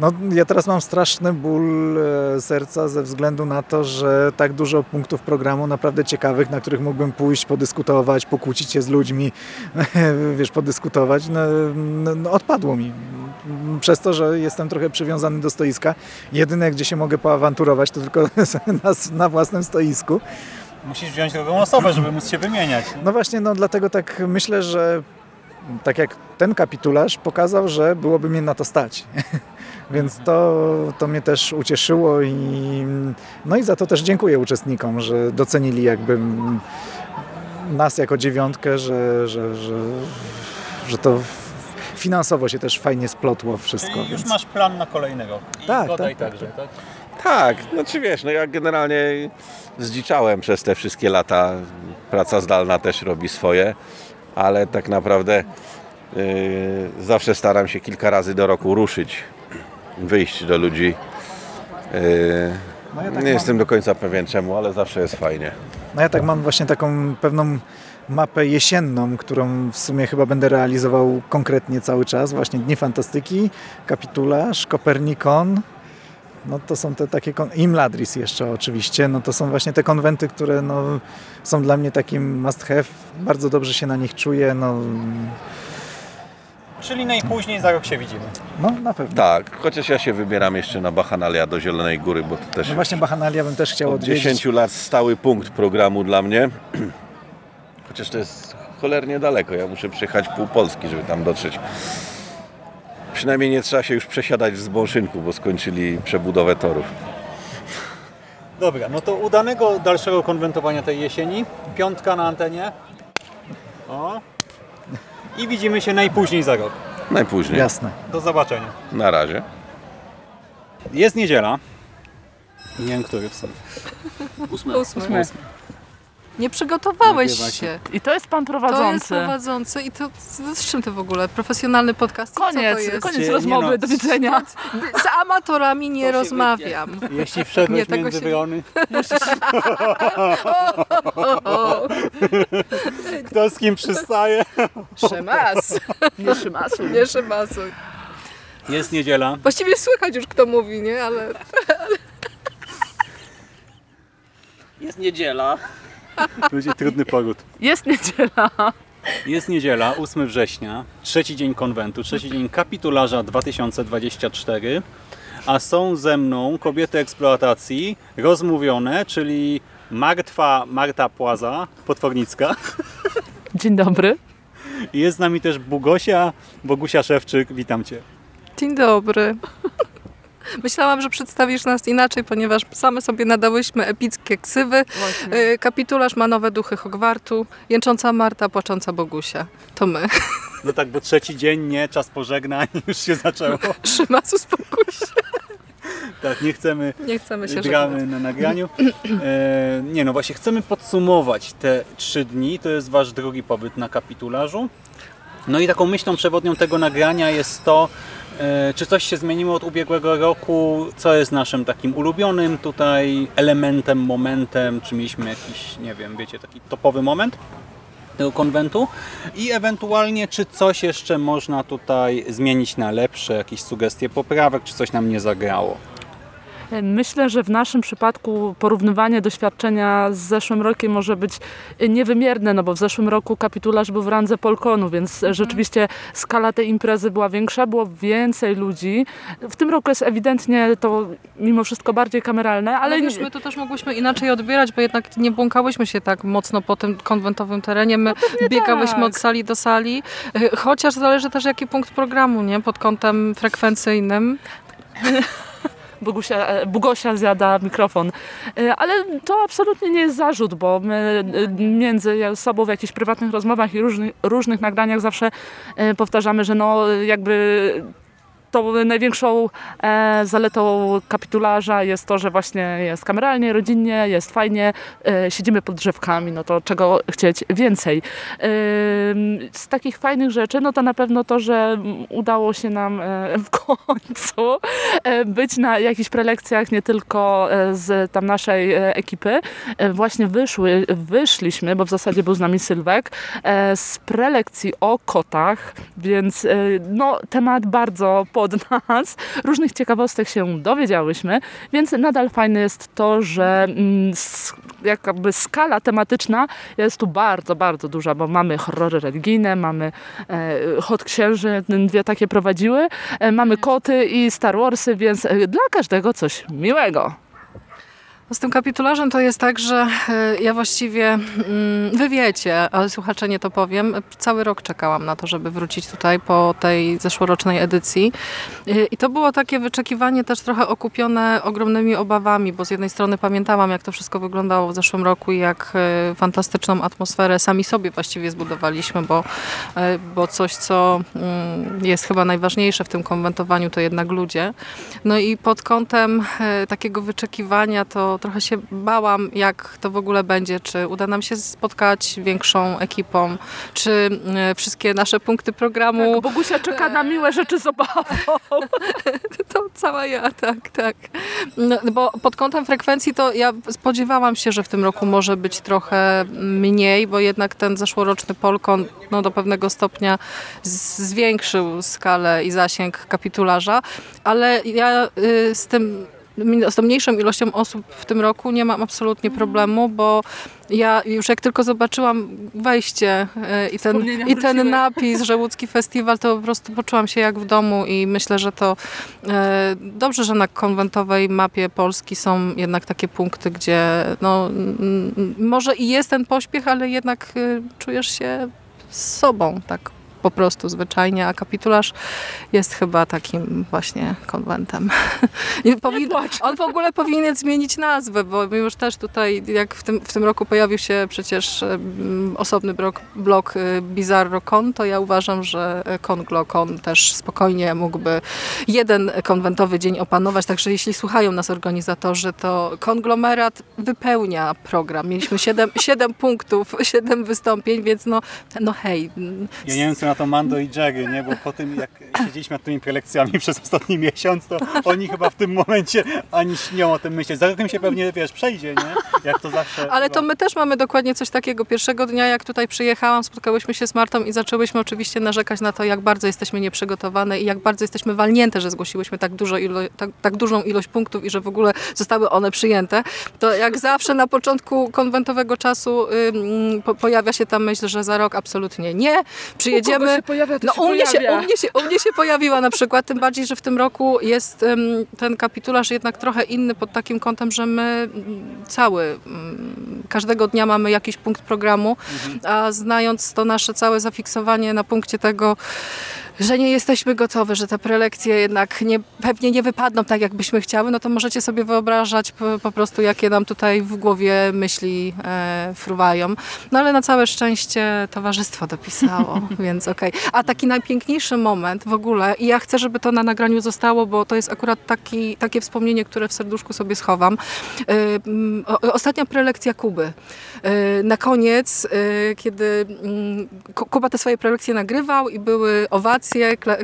No, ja teraz mam straszny ból e, serca ze względu na to, że tak dużo punktów programu naprawdę ciekawych, na których mógłbym pójść, podyskutować, pokłócić się z ludźmi, wiesz, podyskutować, no, no, no, odpadło mi. Przez to, że jestem trochę przywiązany do stoiska. Jedyne, gdzie się mogę poawanturować, to tylko na, na własnym stoisku. Musisz wziąć drugą osobę, żeby móc się wymieniać. No właśnie, no dlatego tak myślę, że tak jak ten kapitularz pokazał, że byłoby mnie na to stać. Więc to, to mnie też ucieszyło i no i za to też dziękuję uczestnikom, że docenili jakby nas jako dziewiątkę, że, że, że, że to finansowo się też fajnie splotło wszystko. Czyli już więc- masz plan na kolejny rok. I Tak, tak, tak, także, tak? Tak, znaczy wiesz, no ja generalnie zdziczałem przez te wszystkie lata. Praca zdalna też robi swoje, ale tak naprawdę yy, zawsze staram się kilka razy do roku ruszyć, wyjść do ludzi. Yy, No ja tak nie mam. jestem do końca pewien czemu, ale zawsze jest fajnie. No ja tak mam właśnie taką pewną mapę jesienną, którą w sumie chyba będę realizował konkretnie cały czas. Właśnie Dni Fantastyki, Kapitularz, Kopernikon. No to są te takie, i Mladris jeszcze oczywiście, no to są właśnie te konwenty, które no, są dla mnie takim must have. Bardzo dobrze się na nich czuję, no, Czyli najpóźniej za rok się widzimy. no na pewno. Tak, chociaż ja się wybieram jeszcze na Bachanalia do Zielonej Góry, bo to też No właśnie Bachanalia bym też chciał od odwiedzić. 10 lat stały punkt programu dla mnie. Chociaż to jest cholernie daleko. Ja muszę przejechać pół Polski, żeby tam dotrzeć. Przynajmniej nie trzeba się już przesiadać w Zbąszynku, bo skończyli przebudowę torów. Dobra, no to udanego dalszego konwentowania tej jesieni. Piątka na antenie. O. I widzimy się najpóźniej za rok. Najpóźniej. Jasne. Do zobaczenia. Na razie. Jest niedziela. Nie wiem, który w sumie. Ósmy. Ósmy. Nie przygotowałeś się. się. I to jest pan To jest prowadzący. prowadzący i to z, z czym to w ogóle? Profesjonalny podcast? Co Koniec, to jest? koniec rozmowy, no. do widzenia. Z amatorami nie rozmawiam. Jeśli wszedłeś Nie, tego między się- wyrony. Kto z kim przystaje? Szymas. Nie szymasuj. Nie szymasuj. Jest niedziela. Właściwie słychać już kto mówi, nie? Ale Jest niedziela. Będzie trudny poród. Jest niedziela. Jest niedziela, 8 września, trzeci dzień konwentu, trzeci dzień kapitularza 2024, a są ze mną kobiety eksploatacji rozmówione, czyli Martwa Marta Płaza, potwornicka. Dzień dobry. Jest z nami też Bugosia, Bogusia Szewczyk, witam Cię. dzień dobry. Myślałam, że przedstawisz nas inaczej, ponieważ same sobie nadałyśmy epickie ksywy. Y, Kapitularz ma nowe duchy Hogwartu. Jęcząca Marta, płacząca Bogusia. To my. No tak, bo trzeci dzień, nie, czas pożegnań, już się zaczęło. Szymas, uspokój się. Tak, nie chcemy, Nie chcemy się gramy żegnać. na nagraniu. E, nie no, właśnie chcemy podsumować te trzy dni, to jest Wasz drugi pobyt na kapitularzu. No i taką myślą przewodnią tego nagrania jest to, czy coś się zmieniło od ubiegłego roku, co jest naszym takim ulubionym tutaj elementem, momentem, czy mieliśmy jakiś, nie wiem, wiecie, taki topowy moment. tego konwentu i ewentualnie czy coś jeszcze można tutaj zmienić na lepsze, jakieś sugestie poprawek, czy coś nam nie zagrało. Myślę, że w naszym przypadku porównywanie doświadczenia z zeszłym rokiem może być niewymierne, no bo w zeszłym roku kapitularz był w randze Polkonu, więc rzeczywiście skala tej imprezy była większa, było więcej ludzi. W tym roku jest ewidentnie to mimo wszystko bardziej kameralne, ale wiesz, my to też mogłyśmy inaczej odbierać, bo jednak nie błąkałyśmy się tak mocno po tym konwentowym terenie. My biegałyśmy tak. od sali do sali, chociaż zależy też jaki punkt programu, nie? Pod kątem frekwencyjnym. Bogusia, e, Bugosia zjada mikrofon. E, Ale to absolutnie nie jest zarzut, bo my e, między sobą w jakichś prywatnych rozmowach i różnych, różnych nagraniach zawsze powtarzamy, że no jakby tą największą e, zaletą kapitularza jest to, że właśnie jest kameralnie, rodzinnie, jest fajnie, e, siedzimy pod drzewkami, no to czego chcieć więcej. E, z takich fajnych rzeczy, no to na pewno to, że udało się nam e, w końcu e, być na jakichś prelekcjach nie tylko e, z tam naszej ekipy. Właśnie wyszły, wyszliśmy, bo w zasadzie był z nami Sylwek, z prelekcji o kotach, więc no, temat bardzo pod nas. Różnych ciekawostek się dowiedziałyśmy, więc nadal fajne jest to, że mm, jakby skala tematyczna jest tu bardzo, bardzo duża, bo mamy horrory religijne, mamy e, Hot Księży, dwie takie prowadziły, e, mamy koty i Star Warsy, więc e, dla każdego coś miłego. Z tym kapitularzem to jest tak, że e, ja właściwie, mm, wy wiecie, ale słuchacze nie to powiem, cały rok czekałam na to, żeby wrócić tutaj po tej zeszłorocznej edycji. E, I to było takie wyczekiwanie też trochę okupione ogromnymi obawami, bo z jednej strony pamiętałam, jak to wszystko wyglądało w zeszłym roku i jak e, fantastyczną atmosferę sami sobie właściwie zbudowaliśmy, bo, bo coś, co mm, jest chyba najważniejsze w tym konwentowaniu, to jednak ludzie. No i pod kątem takiego wyczekiwania to trochę się bałam, jak to w ogóle będzie, czy uda nam się spotkać większą ekipą, czy e, wszystkie nasze punkty programu... Tak, Bogusia czeka na miłe rzeczy z obawą. to cała ja, tak, tak. No, bo pod kątem frekwencji to ja spodziewałam się, że w tym roku może być trochę mniej, bo jednak ten zeszłoroczny Polkon no, do pewnego stopnia zwiększył skalę i zasięg kapitularza, ale ja y, z tym z tą mniejszą ilością osób w tym roku nie mam absolutnie problemu, bo ja już jak tylko zobaczyłam wejście y, i ten, Wspomnienia i ten wróciły. napis, że łódzki festiwal, to po prostu poczułam się jak w domu i myślę, że to e, dobrze, że na konwentowej mapie Polski są jednak takie punkty, gdzie no, może i jest ten pośpiech, ale jednak y, czujesz się z sobą tak po prostu zwyczajnie, a kapitularz jest chyba takim właśnie konwentem. I powin, on w ogóle powinien zmienić nazwę, bo my już też tutaj, jak w tym, w tym roku pojawił się przecież osobny blok, blok y, Bizarro Con, to ja uważam, że KonGloCon też spokojnie mógłby jeden konwentowy dzień opanować, także jeśli słuchają nas organizatorzy, to konglomerat wypełnia program. Mieliśmy siedem, siedem punktów, siedem wystąpień, więc no, no hej, Ja nie wiem co na to Mando i Jerry, nie? bo po tym jak siedzieliśmy nad tymi prelekcjami przez ostatni miesiąc, to oni chyba w tym momencie ani śnią o tym myśleć. Za rokiem się pewnie, wiesz, przejdzie, nie? Jak to zawsze Ale to my też mamy dokładnie coś takiego. Pierwszego dnia, jak tutaj przyjechałam, spotkałyśmy się z Martą i zaczęłyśmy oczywiście narzekać na to, jak bardzo jesteśmy nieprzygotowane i jak bardzo jesteśmy walnięte, że zgłosiłyśmy tak, dużo ilo, tak, tak dużą ilość punktów i że w ogóle zostały one przyjęte. To jak zawsze na początku konwentowego czasu po, pojawia się ta myśl, że za rok absolutnie nie. Przyjedziemy. Pojawia, no, u, mnie się, u, mnie się, u mnie się pojawiła na przykład, tym bardziej, że w tym roku jest ten kapitularz jednak trochę inny pod takim kątem, że my cały, każdego dnia mamy jakiś punkt programu, a znając to nasze całe zafiksowanie na punkcie tego, że nie jesteśmy gotowi, że te prelekcje jednak nie, pewnie nie wypadną tak, jakbyśmy chciały, no to możecie sobie wyobrażać po, po prostu, jakie nam tutaj w głowie myśli e, fruwają. No ale na całe szczęście towarzystwo dopisało, więc okej. A taki najpiękniejszy moment w ogóle, i ja chcę, żeby to na nagraniu zostało, bo to jest akurat taki, takie wspomnienie, które w serduszku sobie schowam. E, mm, Ostatnia prelekcja Kuby. E, Na koniec, e, kiedy mm, Ku- Kuba te swoje prelekcje nagrywał i były owacje, ovacje, kla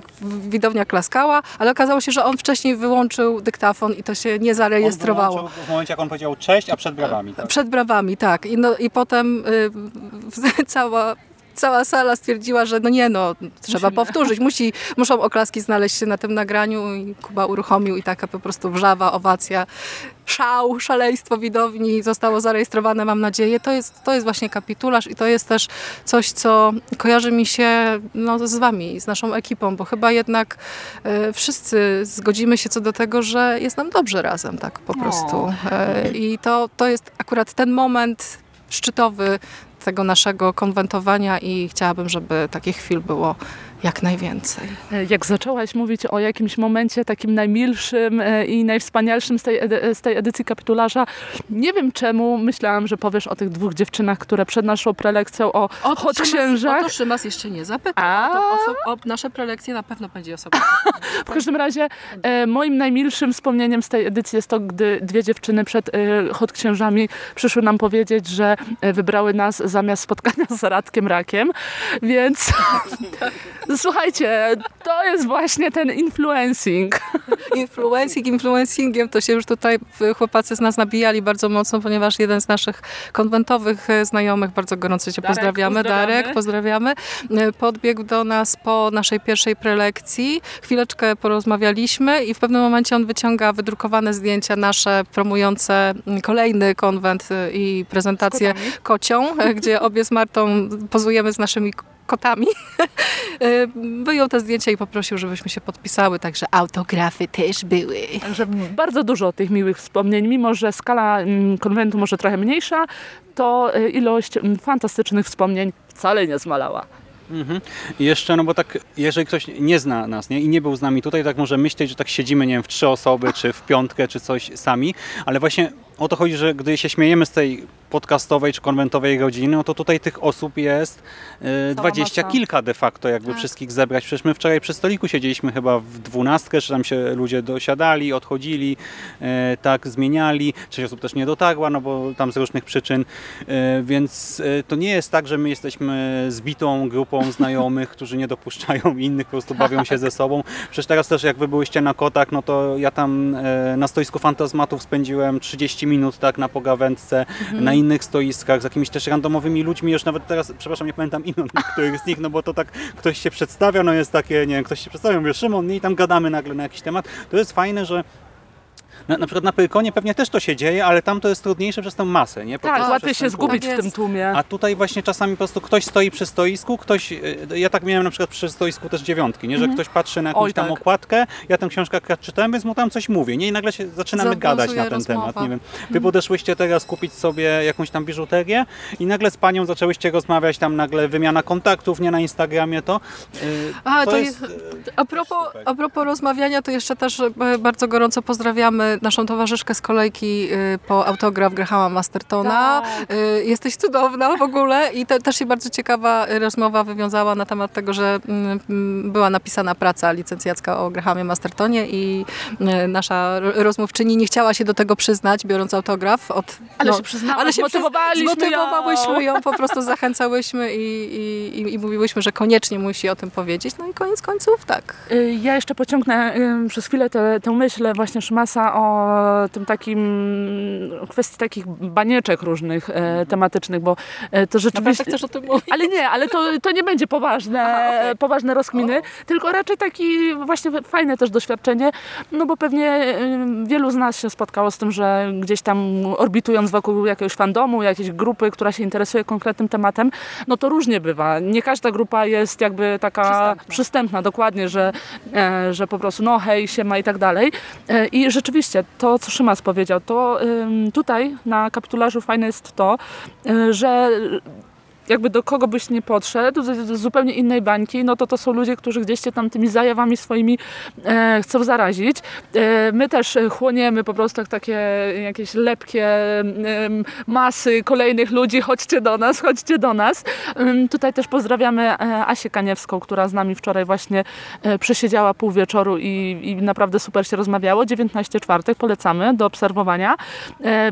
widownia klaskała, ale okazało się, że on wcześniej wyłączył dyktafon i to się nie zarejestrowało. W momencie, jak on powiedział cześć, a przed brawami. Tak? Przed brawami, tak. I, no, i potem y, cała cała sala stwierdziła, że no nie no, trzeba Musimy. powtórzyć, musi, muszą oklaski znaleźć się na tym nagraniu i Kuba uruchomił i taka po prostu wrzawa, owacja, szał, szaleństwo widowni zostało zarejestrowane, mam nadzieję. To jest, to jest właśnie kapitularz i to jest też coś, co kojarzy mi się no, z wami, z naszą ekipą, bo chyba jednak e, wszyscy zgodzimy się co do tego, że jest nam dobrze razem, tak po prostu. E, I to, to jest akurat ten moment szczytowy tego naszego konwentowania i chciałabym, żeby takich chwil było jak najwięcej. Jak zaczęłaś mówić o jakimś momencie takim najmilszym e, i najwspanialszym z tej, z tej edycji kapitularza, nie wiem czemu myślałam, że powiesz o tych dwóch dziewczynach, które przed naszą prelekcją o, o hot księżach. O to Szymas jeszcze nie zapytał. A... o nasze prelekcje na pewno będzie osobno. w każdym razie e, moim najmilszym wspomnieniem z tej edycji jest to, gdy dwie dziewczyny przed e, hot księżami przyszły nam powiedzieć, że e, wybrały nas zamiast spotkania z Radkiem Rakiem, więc Słuchajcie, to jest właśnie ten influencing. Influencing, influencingiem to się już tutaj chłopacy z nas nabijali bardzo mocno, ponieważ jeden z naszych konwentowych e, znajomych, bardzo gorąco Cię Darek, pozdrawiamy, pozdrawiamy, Darek, pozdrawiamy, e, podbiegł do nas po naszej pierwszej prelekcji. Chwileczkę porozmawialiśmy i w pewnym momencie on wyciąga wydrukowane zdjęcia nasze promujące kolejny konwent e, i prezentację kocią, gdzie obie z Martą pozujemy z naszymi kotami. E, wyjął te zdjęcia i poprosił, żebyśmy się podpisały, także autografy też były. Także bardzo dużo tych miłych wspomnień, mimo że skala konwentu może trochę mniejsza, to e, ilość fantastycznych wspomnień wcale nie zmalała. Mhm. I jeszcze, no bo tak, jeżeli ktoś nie zna nas nie, i nie był z nami tutaj, tak może myśleć, że tak siedzimy, nie wiem, w trzy osoby, czy w piątkę, czy coś sami, ale właśnie o to chodzi, że gdy się śmiejemy z tej podcastowej czy konwentowej godziny, no to tutaj tych osób jest y, dwadzieścia kilka de facto, jakby tak. wszystkich zebrać. Przecież my wczoraj przy stoliku siedzieliśmy chyba w dwunastkę, czy tam się ludzie dosiadali, odchodzili, y, tak, zmieniali. Część osób też nie dotarła, no bo tam z różnych przyczyn. Y, więc to nie jest tak, że my jesteśmy zbitą grupą znajomych, którzy nie dopuszczają innych, po prostu bawią się ze sobą. Przecież teraz też jak wy byłyście na kotach, no to ja tam na stoisku fantazmatów spędziłem 30 minut tak na pogawędce, mhm. na innych stoiskach z jakimiś też randomowymi ludźmi, już nawet teraz, przepraszam, nie pamiętam imion niektórych z nich, no bo to tak ktoś się przedstawia, no jest takie, nie wiem, ktoś się przedstawia, mówię Szymon i tam gadamy nagle na jakiś temat. To jest fajne, że na, na przykład na Pyrkonie pewnie też to się dzieje, ale tam to jest trudniejsze przez tę masę, nie? Po tak, łatwiej się zgubić tak w tym tłumie. A tutaj właśnie czasami po prostu ktoś stoi przy stoisku, ktoś, y, ja tak miałem na przykład przy stoisku też dziewiątki, nie? Że mhm. ktoś patrzy na jakąś Oj, tam tak. okładkę, ja tę książkę czytałem, więc mu tam coś mówię, nie? I nagle się zaczynamy gadać na ten rozmowa. temat, nie wiem. Wy mhm. podeszłyście teraz kupić sobie jakąś tam biżuterię i nagle z panią zaczęłyście rozmawiać, tam nagle wymiana kontaktów, nie na Instagramie to. Yy, a, to, to jest, jest, a, propos, a propos rozmawiania, to jeszcze też e, bardzo gorąco pozdrawiamy naszą towarzyszkę z kolejki y, po autograf Grahama Mastertona. Tak. Y, jesteś cudowna w ogóle i to, też się bardzo ciekawa rozmowa wywiązała na temat tego, że mm, mm, była napisana praca licencjacka o Grahamie Mastertonie i y, nasza rozmówczyni nie chciała się do tego przyznać, biorąc autograf. Od, ale no, się przyznała, ale się zmotywowałyśmy ją. ją, po prostu zachęcałyśmy i, i, i mówiłyśmy, że koniecznie musi o tym powiedzieć. No i koniec końców tak. Ja jeszcze pociągnę przez chwilę tę, tę myśl właśnie Szymasa o tym takim, kwestii takich banieczek różnych e, tematycznych, bo e, to rzeczywiście... chcesz o tym mówić? Ale nie, ale to, to nie będzie poważne, Aha, okay. poważne rozkminy, o. tylko raczej taki właśnie fajne też doświadczenie, no bo pewnie e, wielu z nas się spotkało z tym, że gdzieś tam orbitując wokół jakiegoś fandomu, jakiejś grupy, która się interesuje konkretnym tematem, no to różnie bywa. Nie każda grupa jest jakby taka przystępna, przystępna dokładnie, że, e, że po prostu no hej, siema i tak dalej. E, I rzeczywiście to, co Szymas powiedział, to tutaj na kapitularzu fajne jest to, y, że jakby do kogo byś nie podszedł, z, zupełnie innej bańki, no to to są ludzie, którzy gdzieś cię tam tymi zajawami swoimi e, chcą zarazić. E, my też chłoniemy po prostu takie jakieś lepkie e, masy kolejnych ludzi, chodźcie do nas, chodźcie do nas. E, tutaj też pozdrawiamy e, Asię Kaniewską, która z nami wczoraj właśnie e, przesiedziała pół wieczoru i, i naprawdę super się rozmawiało. 19 czwartek polecamy do obserwowania,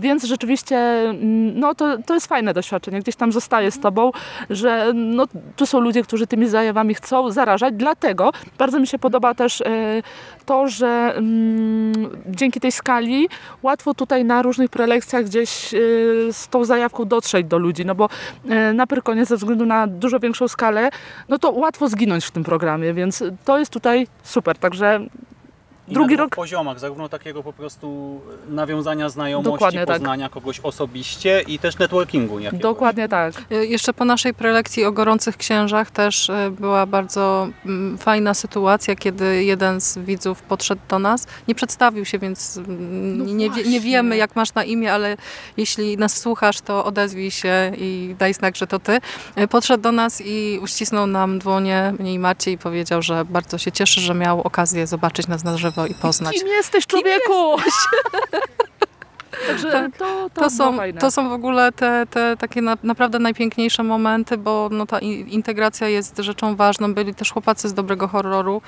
więc rzeczywiście no to, to jest fajne doświadczenie, gdzieś tam zostaje z tobą, że no, tu są ludzie, którzy tymi zajawami chcą zarażać. Dlatego bardzo mi się podoba też e, to, że mm, dzięki tej skali łatwo tutaj na różnych prelekcjach gdzieś e, z tą zajawką dotrzeć do ludzi, no bo e, na Pyrkonie ze względu na dużo większą skalę, no to łatwo zginąć w tym programie, więc to jest tutaj super, także I drugi rok poziomach, zarówno takiego po prostu nawiązania znajomości, Dokładnie tak. poznania kogoś osobiście i też networkingu jakiegoś. Dokładnie tak. Y, Jeszcze po naszej prelekcji o gorących księżach też y, była bardzo mm, fajna sytuacja, kiedy jeden z widzów podszedł do nas. Nie przedstawił się, więc mm, nie, wie- nie wiemy jak masz na imię, ale jeśli nas słuchasz, to odezwij się i daj znak, że to ty. Podszedł do nas i uścisnął nam dłonie, mnie i Marcie i powiedział, że bardzo się cieszy, że miał okazję zobaczyć nas na żywo i poznać. Kim jesteś człowieku? Także Tak. to, to, To są, to są w ogóle te, te takie na, naprawdę najpiękniejsze momenty, bo no, ta integracja jest rzeczą ważną. Byli też chłopacy z dobrego horroru,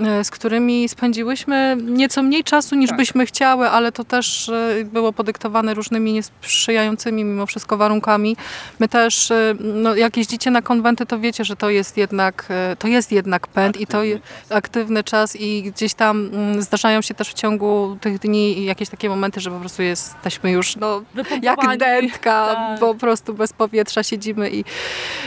e, z którymi spędziłyśmy nieco mniej czasu niż byśmy chciały, ale to też e, było podyktowane różnymi niesprzyjającymi mimo wszystko warunkami. My też, e, no, jak jeździcie na konwenty, to wiecie, że to jest jednak, to jest jednak pęd i to jest aktywny czas i gdzieś tam mm, zdarzają się też w ciągu tych dni jakieś takie momenty, że po prostu jesteśmy już no, jak dętka, Tak. po prostu bez powietrza siedzimy i,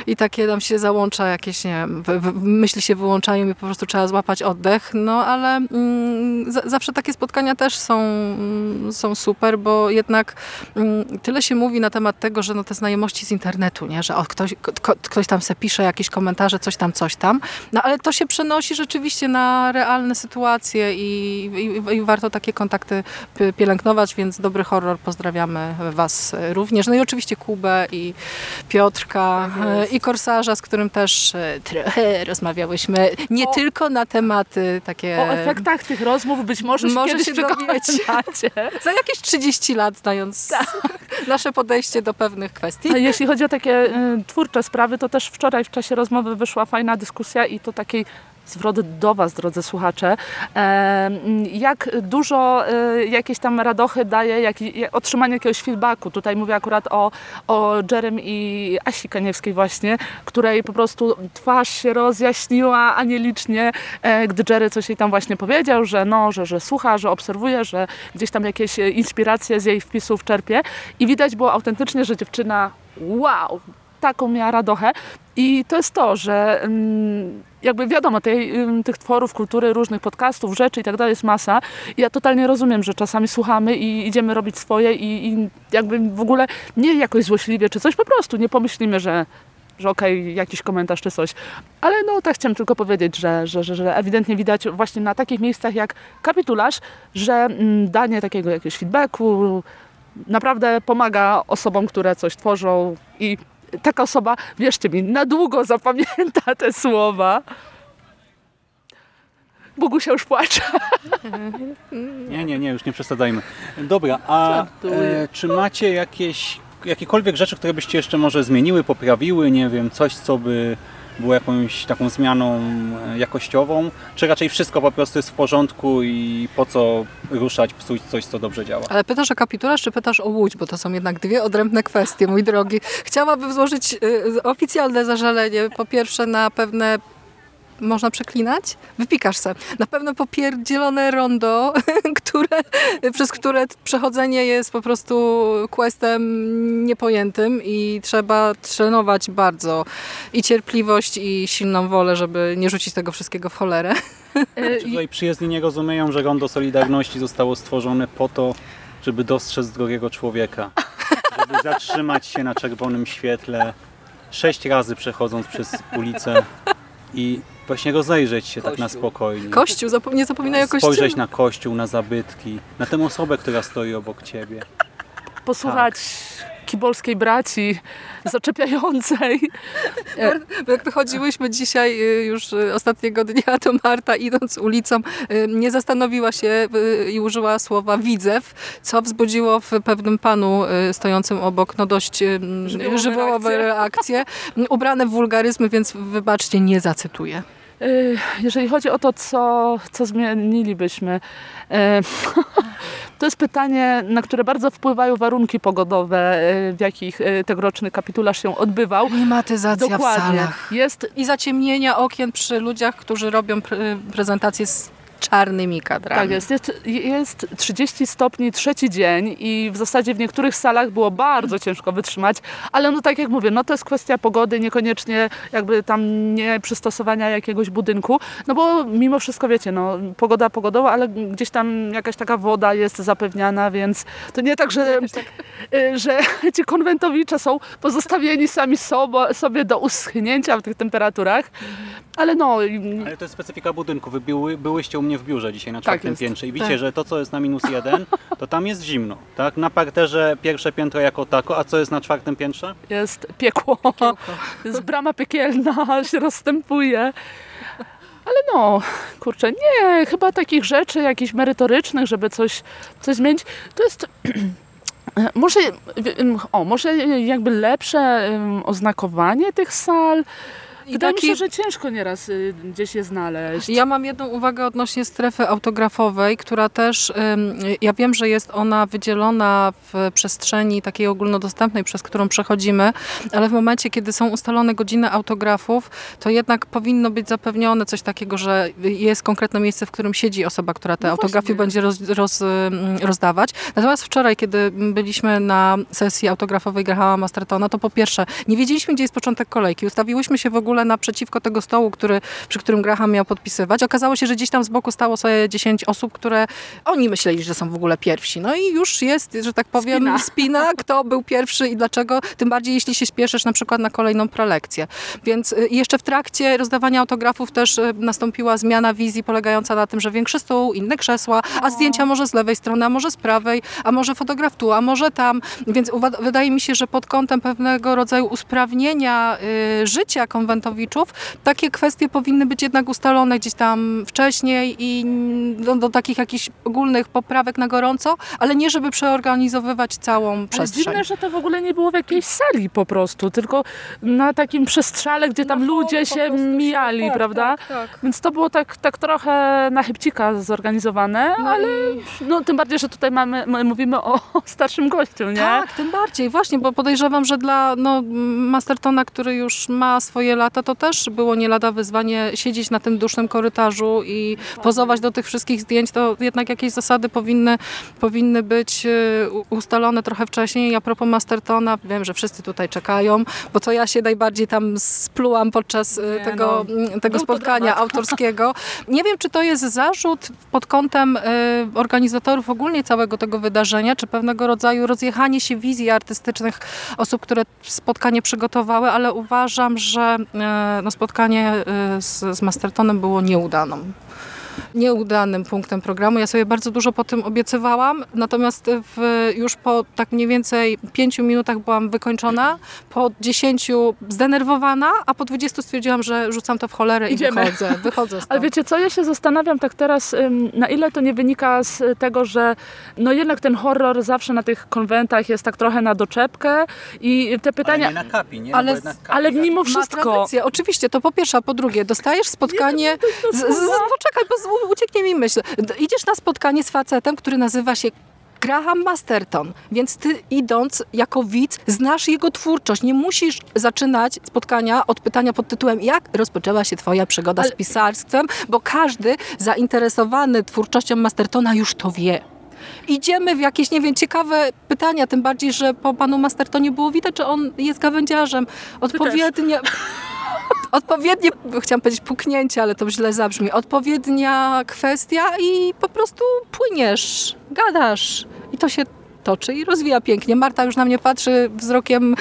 i takie nam się załącza jakieś, nie wiem, myśli się wyłączają i po prostu trzeba złapać oddech, no ale mm, za, zawsze takie spotkania też są, mm, są super, bo jednak mm, tyle się mówi na temat tego, że no te znajomości z internetu, nie, że o, ktoś, ko, ktoś tam se pisze jakieś komentarze, coś tam, coś tam, no ale to się przenosi rzeczywiście na realne sytuacje i, i, i warto takie kontakty pielęgnować, więc dobry horror pozdrawiamy Was również. No i oczywiście Kubę i Piotrka e, i Korsarza, z którym też e, trochę rozmawiałyśmy, nie tylko na tematy takie... O efektach tych rozmów być może się Może się przekonacie. Za jakieś 30 lat, znając nasze podejście do pewnych kwestii. Jeśli chodzi o takie y, twórcze sprawy, to też wczoraj w czasie rozmowy wyszła fajna dyskusja i to takiej zwrot do Was, drodzy słuchacze, e, jak dużo e, jakieś tam radochy daje jak, otrzymanie jakiegoś feedbacku. Tutaj mówię akurat o, o Jerem i Asi Kaniewskiej właśnie, której po prostu twarz się rozjaśniła anielicznie, e, gdy Jerry coś jej tam właśnie powiedział, że no, że, że słucha, że obserwuje, że gdzieś tam jakieś inspiracje z jej wpisów czerpie. I widać było autentycznie, że dziewczyna wow, taką miała radochę. I to jest to, że mm, jakby wiadomo, tej, tych tworów kultury, różnych podcastów, rzeczy i tak dalej jest masa ja totalnie rozumiem, że czasami słuchamy i idziemy robić swoje i, i jakby w ogóle nie jakoś złośliwie czy coś, po prostu nie pomyślimy, że że okej, jakiś komentarz czy coś. Ale no tak chciałem tylko powiedzieć, że, że, że, że ewidentnie widać właśnie na takich miejscach jak kapitularz, że mm, danie takiego jakiegoś feedbacku naprawdę pomaga osobom, które coś tworzą i taka osoba, wierzcie mi, na długo zapamięta te słowa. Bogusia już płacze. Nie, nie, nie, już nie przesadzajmy. Dobra, a e, czy macie jakieś, jakiekolwiek rzeczy, które byście jeszcze może zmieniły, poprawiły, nie wiem, coś, co by było jakąś taką zmianą e, jakościową, czy raczej wszystko po prostu jest w porządku i po co ruszać, psuć coś, co dobrze działa? Ale pytasz o kapitularz, czy pytasz o Łódź? Bo to są jednak dwie odrębne kwestie, mój drogi. Chciałabym złożyć y, oficjalne zażalenie. Po pierwsze na pewne można przeklinać? Wypikasz se. Na pewno popierdzielone rondo, które, przez które przechodzenie jest po prostu questem niepojętym i trzeba trenować bardzo i cierpliwość i silną wolę, żeby nie rzucić tego wszystkiego w cholerę. Czy tutaj przyjezdni nie rozumieją, że Rondo Solidarności zostało stworzone po to, żeby dostrzec drugiego człowieka, żeby zatrzymać się na czerwonym świetle, sześć razy przechodząc przez ulicę i właśnie rozejrzeć się tak na spokojnie. Kościół, zapo- nie zapominaj o kościele. Spojrzeć na kościół, na zabytki, na tę osobę, która stoi obok ciebie. Posłuchać kibolskiej braci zaczepiającej. Jak wychodziłyśmy dzisiaj y, już y, ostatniego dnia, to Marta idąc ulicą y, nie zastanowiła się i użyła słowa widzew, co wzbudziło w pewnym panu stojącym obok no dość Żywiołowe żywiołowe reakcje, ubrane w wulgaryzmy, więc wybaczcie, nie zacytuję. Y, Jeżeli chodzi o to, co, co zmienilibyśmy, y, to jest pytanie, na które bardzo wpływają warunki pogodowe, y, w jakich tegoroczny kapitularz się odbywał. Klimatyzacja Dokładnie. w salach. Jest I zaciemnienia okien przy ludziach, którzy robią pre- prezentacje z czarnymi kadrami. Tak jest. jest. Jest 30 stopni trzeci dzień i w zasadzie w niektórych salach było bardzo ciężko wytrzymać, ale no tak jak mówię, no to jest kwestia pogody, niekoniecznie jakby tam nie przystosowania jakiegoś budynku, no bo mimo wszystko wiecie, no pogoda pogodowa, ale gdzieś tam jakaś taka woda jest zapewniana, więc to nie tak, że, y, że ci konwentowicze są pozostawieni sami sobo, sobie do uschnięcia w tych temperaturach, ale no... Ale to jest specyfika budynku. Wy były, byłyście u mnie w biurze dzisiaj na Tak czwartym jest. piętrze i widzicie, Tak. że to, co jest na minus jeden, to tam jest zimno. Tak? Na parterze pierwsze piętro jako tako, a co jest na czwartym piętrze? Jest piekło. Jest brama piekielna, się rozstępuje. Ale no, kurczę, nie, chyba takich rzeczy jakichś merytorycznych, żeby coś, coś zmienić, to jest... Może, o, może jakby lepsze oznakowanie tych sal. I Wydaje taki- mi się, że ciężko nieraz y, gdzieś je znaleźć. Ja mam jedną uwagę odnośnie strefy autografowej, która też, ym, ja wiem, że jest ona wydzielona w przestrzeni takiej ogólnodostępnej, przez którą przechodzimy, ale w momencie, kiedy są ustalone godziny autografów, to jednak powinno być zapewnione coś takiego, że jest konkretne miejsce, w którym siedzi osoba, która te No autografy będzie roz, roz, rozdawać. Natomiast wczoraj, kiedy byliśmy na sesji autografowej Grahama Mastertona, to po pierwsze, nie wiedzieliśmy, gdzie jest początek kolejki. Ustawiłyśmy się w ogóle naprzeciwko tego stołu, który, przy którym Graham miał podpisywać. Okazało się, że gdzieś tam z boku stało sobie 10 osób, które oni myśleli, że są w ogóle pierwsi. No i już jest, że tak powiem, Spina. spina, kto był pierwszy i dlaczego. Tym bardziej, jeśli się spieszysz na przykład na kolejną prelekcję. Więc y, jeszcze w trakcie rozdawania autografów też y, nastąpiła zmiana wizji polegająca na tym, że większy stół, inne krzesła, a zdjęcia może z lewej strony, a może z prawej, a może fotograf tu, a może tam. Więc wydaje mi się, że pod kątem pewnego rodzaju usprawnienia y, życia takie kwestie powinny być jednak ustalone gdzieś tam wcześniej i do, do takich jakichś ogólnych poprawek na gorąco, ale nie żeby przeorganizowywać całą Ale przestrzeń. dziwne, że to w ogóle nie było w jakiejś sali po prostu, tylko na takim przestrzale, gdzie tam ludzie się mijali, tak, prawda? tak, tak. Więc to było tak, tak trochę na chybcika zorganizowane, No ale no, tym bardziej, że tutaj mamy, my mówimy o starszym gościu, nie? Tak, tym bardziej, właśnie, bo podejrzewam, że dla no, Mastertona, który już ma swoje lata, to też było nie lada wyzwanie siedzieć na tym dusznym korytarzu i pozować do tych wszystkich zdjęć, to jednak jakieś zasady powinny, powinny być u- ustalone trochę wcześniej. A propos Mastertona, wiem, że wszyscy tutaj czekają, bo to ja się najbardziej tam splułam podczas e, Nie, tego, no. m, tego spotkania autorskiego. Nie wiem, czy to jest zarzut pod kątem e, organizatorów ogólnie całego tego wydarzenia, czy pewnego rodzaju rozjechanie się wizji artystycznych osób, które spotkanie przygotowały, ale uważam, że no, spotkanie e, z, z Mastertonem było nieudaną nieudanym punktem programu. Ja sobie bardzo dużo po tym obiecywałam, natomiast w, już po tak mniej więcej pięciu minutach byłam wykończona, po dziesięciu zdenerwowana, a po dwudziestu stwierdziłam, że rzucam to w cholerę Idziemy. i wychodzę. wychodzę. Ale wiecie co, ja się zastanawiam tak teraz, na ile to nie wynika z tego, że no jednak ten horror zawsze na tych konwentach jest tak trochę na doczepkę i te pytania... Ale nie na kapi, nie? Ale No kapi, ale mimo Ma wszystko... tradycję, oczywiście, to po pierwsze, a po drugie, dostajesz spotkanie. Z, z, z, poczekaj, bo ucieknie mi myśl. Idziesz na spotkanie z facetem, który nazywa się. Graham Masterton, więc ty idąc jako widz znasz jego twórczość. Nie musisz zaczynać spotkania od pytania pod tytułem jak rozpoczęła się twoja przygoda z pisarstwem, bo każdy zainteresowany twórczością Mastertona już to wie. Idziemy w jakieś, nie wiem, ciekawe pytania, tym bardziej, że po panu Mastertonie było widać, że on jest gawędziarzem. Odpowiednie... Odpowiednie, chciałam powiedzieć puknięcie, ale to źle zabrzmi. Odpowiednia kwestia i po prostu płyniesz, gadasz i to się toczy i rozwija pięknie. Marta już na mnie patrzy wzrokiem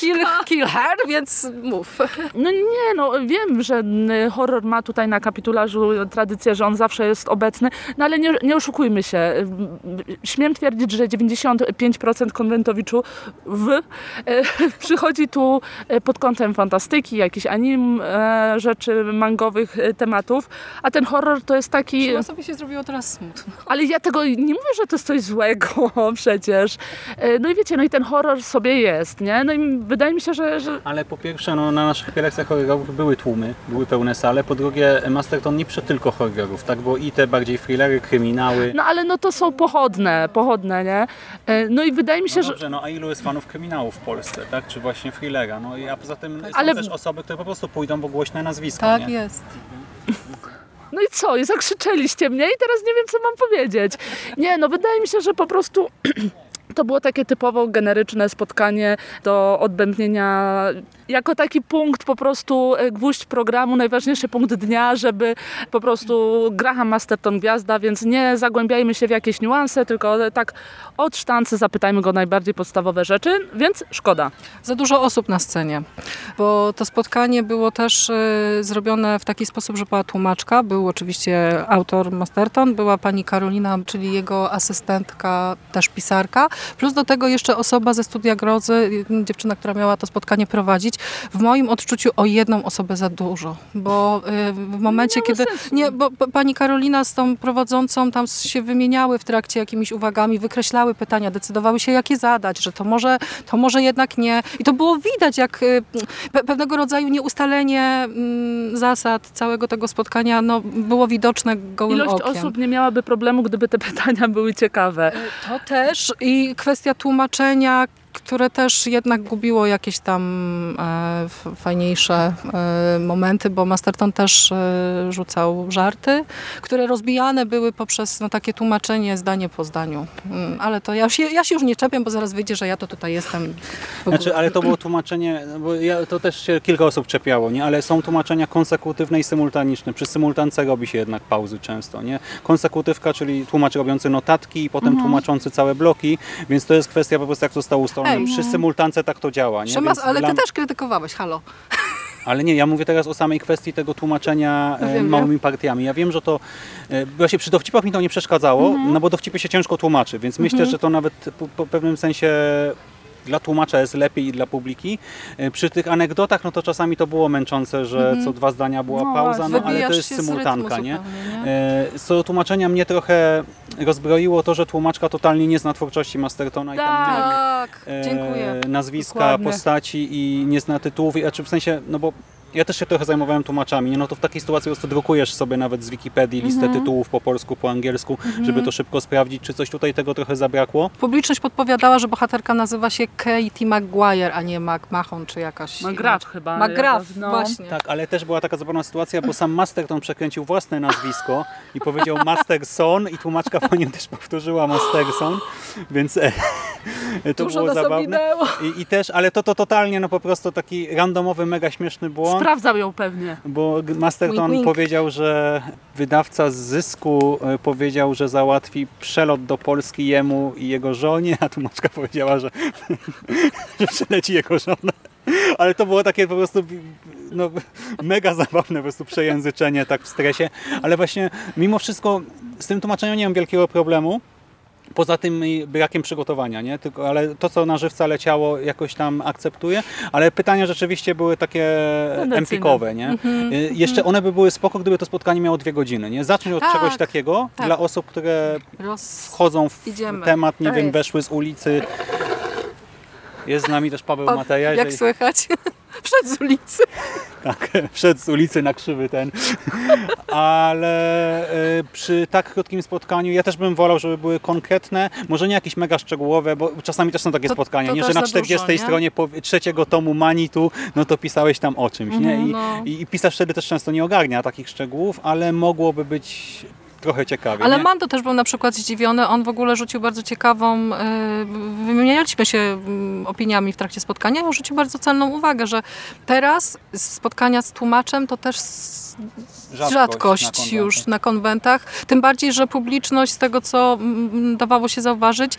kill, kill her, więc mów. No nie, no wiem, że mm, horror ma tutaj na kapitularzu tradycję, że on zawsze jest obecny, no ale nie, nie oszukujmy się. Śmiem twierdzić, że 95% konwentowiczów w, e, przychodzi tu e, pod kątem fantastyki, jakichś anim, e, rzeczy mangowych e, tematów, a ten horror to jest taki... Chyba sobie się zrobiło teraz smutno. Ale ja tego nie mówię, że to jest coś złego. No przecież. E, No i wiecie, no i ten horror sobie jest, nie? No i wydaje mi się, że... że... Ale po pierwsze, no, na naszych prelekcjach horrorowych były tłumy, były pełne sale. Po drugie, Masterton nie przed tylko horrorów, tak? Bo i te bardziej thrillery, kryminały. No ale no to są pochodne, pochodne, nie? E, No i wydaje mi się, No że... dobrze, no a ilu jest fanów kryminałów w Polsce, tak? Czy właśnie thrillera? No i a poza tym są Ale- też osoby, które po prostu pójdą, bo głośne nazwisko, Tak nie? jest. No i co? I zakrzyczeliście mnie i teraz nie wiem, co mam powiedzieć. Nie, no wydaje mi się, że po prostu... To było takie typowo generyczne spotkanie do odbębnienia jako taki punkt po prostu e, gwóźdź programu, najważniejszy punkt dnia, żeby po prostu Graham Masterton gwiazda, więc nie zagłębiajmy się w jakieś niuanse, tylko tak od sztancy zapytajmy go najbardziej podstawowe rzeczy, więc szkoda. Za dużo osób na scenie, bo to spotkanie było też y, zrobione w taki sposób, że była tłumaczka, był oczywiście autor Masterton, była pani Karolina, czyli jego asystentka, też pisarka, plus do tego jeszcze osoba ze Studia Grozy, y, dziewczyna, która miała to spotkanie prowadzić. W moim odczuciu o jedną osobę za dużo, bo y, w momencie, kiedy... Nie, bo pani Karolina z tą prowadzącą tam się wymieniały w trakcie jakimiś uwagami, wykreślały pytania, decydowały się jakie zadać, że to może, to może jednak nie. I to było widać jak y, pe- pewnego rodzaju nieustalenie mm, zasad całego tego spotkania no, było widoczne gołym Ilość okiem. osób nie miałaby problemu, gdyby te pytania były ciekawe. To też i kwestia tłumaczenia, które też jednak gubiło jakieś tam e, fajniejsze e, momenty, bo Masterton też e, rzucał żarty, które rozbijane były poprzez no, takie tłumaczenie zdanie po zdaniu. Mm, ale to ja się, ja się już nie czepię, bo zaraz wyjdzie, że ja to tutaj jestem. Znaczy, ale to było tłumaczenie, bo ja, to też się kilka osób czepiało, nie? ale są tłumaczenia konsekutywne i symultaniczne. Przy symultance robi się jednak pauzy często. Nie? Konsekutywka, czyli tłumacz robiący notatki i potem Mhm. tłumaczący całe bloki, więc to jest kwestia po prostu jak to zostało Ej, Przy symultance tak to działa. Nie? Szymas, ale dla- ty też krytykowałeś, halo. Ale nie, ja mówię teraz o samej kwestii tego tłumaczenia No e, wiem, małymi partiami. Ja wiem, że to właśnie przy dowcipach mi to nie przeszkadzało, Mhm. no bo dowcipy się ciężko tłumaczy, więc myślę, Mhm. że to nawet po, po pewnym sensie dla tłumacza jest lepiej i dla publiki. E, Przy tych anegdotach, no to czasami to było męczące, że Mhm. co dwa zdania była No pauza, no ale to jest symultanka, nie? zupełnie, nie? E, Co do tłumaczenia mnie trochę rozbroiło to, że tłumaczka totalnie nie zna twórczości Mastertona i tam Tak, e, dziękuję. nazwiska, Dokładnie. postaci i nie zna tytułów, i- znaczy w sensie, no bo ja też się trochę zajmowałem tłumaczami, nie? no to w takiej sytuacji po prostu drukujesz sobie nawet z Wikipedii listę Mhm. tytułów po polsku, po angielsku, Mhm. żeby to szybko sprawdzić, czy coś tutaj tego trochę zabrakło. Publiczność podpowiadała, że bohaterka nazywa się Katie McGuire, a nie McMahon czy jakaś... McGrath chyba, McGrath, no. właśnie. Tak, ale też była taka zabawna sytuacja, bo sam Masterton przekręcił własne nazwisko i powiedział Masterson i tłumaczka po nim też powtórzyła Masterson, więc e, to Dużo było zabawne. I, I też, ale to, to totalnie no po prostu taki randomowy, mega śmieszny błąd. Sprawdzał ją pewnie. Bo Masterton Wink, wink. powiedział, że wydawca z zysku e, powiedział, że załatwi przelot do Polski jemu i jego żonie, a tłumaczka powiedziała, że, że przyleci jego żona. Ale to było takie po prostu no, mega zabawne po prostu przejęzyczenie tak w stresie. Ale właśnie mimo wszystko z tym tłumaczeniem nie mam wielkiego problemu. Poza tym brakiem przygotowania, nie? Tylko, ale to, co na żywca leciało, jakoś tam akceptuję. Ale pytania rzeczywiście były takie empikowe, nie? Mhm, Y, Jeszcze one by były spoko, gdyby to spotkanie miało dwie godziny, nie? Zacznij od Tak, czegoś takiego tak. dla osób, które Roz... wchodzą w Idziemy. temat, nie wiem, weszły z ulicy. Jest z nami też Paweł O, Mateja. jak jeżeli- słychać? Przed z ulicy. tak, wszedł z ulicy na krzywy ten. Ale y, przy tak krótkim spotkaniu ja też bym wolał, żeby były konkretne, może nie jakieś mega szczegółowe, bo czasami też są takie To- spotkania, to nie, że na za 40 dużo, nie? stronie trzeciego tomu Manitu, no to pisałeś tam o czymś, nie? Mhm, I, no. I pisarz wtedy też często nie ogarnia takich szczegółów, ale mogłoby być trochę ciekawie. Ale nie? Mando też był na przykład zdziwiony. On w ogóle rzucił bardzo ciekawą, y, wymienialiśmy się mm, opiniami w trakcie spotkania, on rzucił bardzo celną uwagę, że teraz spotkania z tłumaczem to też Rzadkość rzadkość, na już na konwentach. Tym bardziej, że publiczność z tego, co mm, dawało się zauważyć,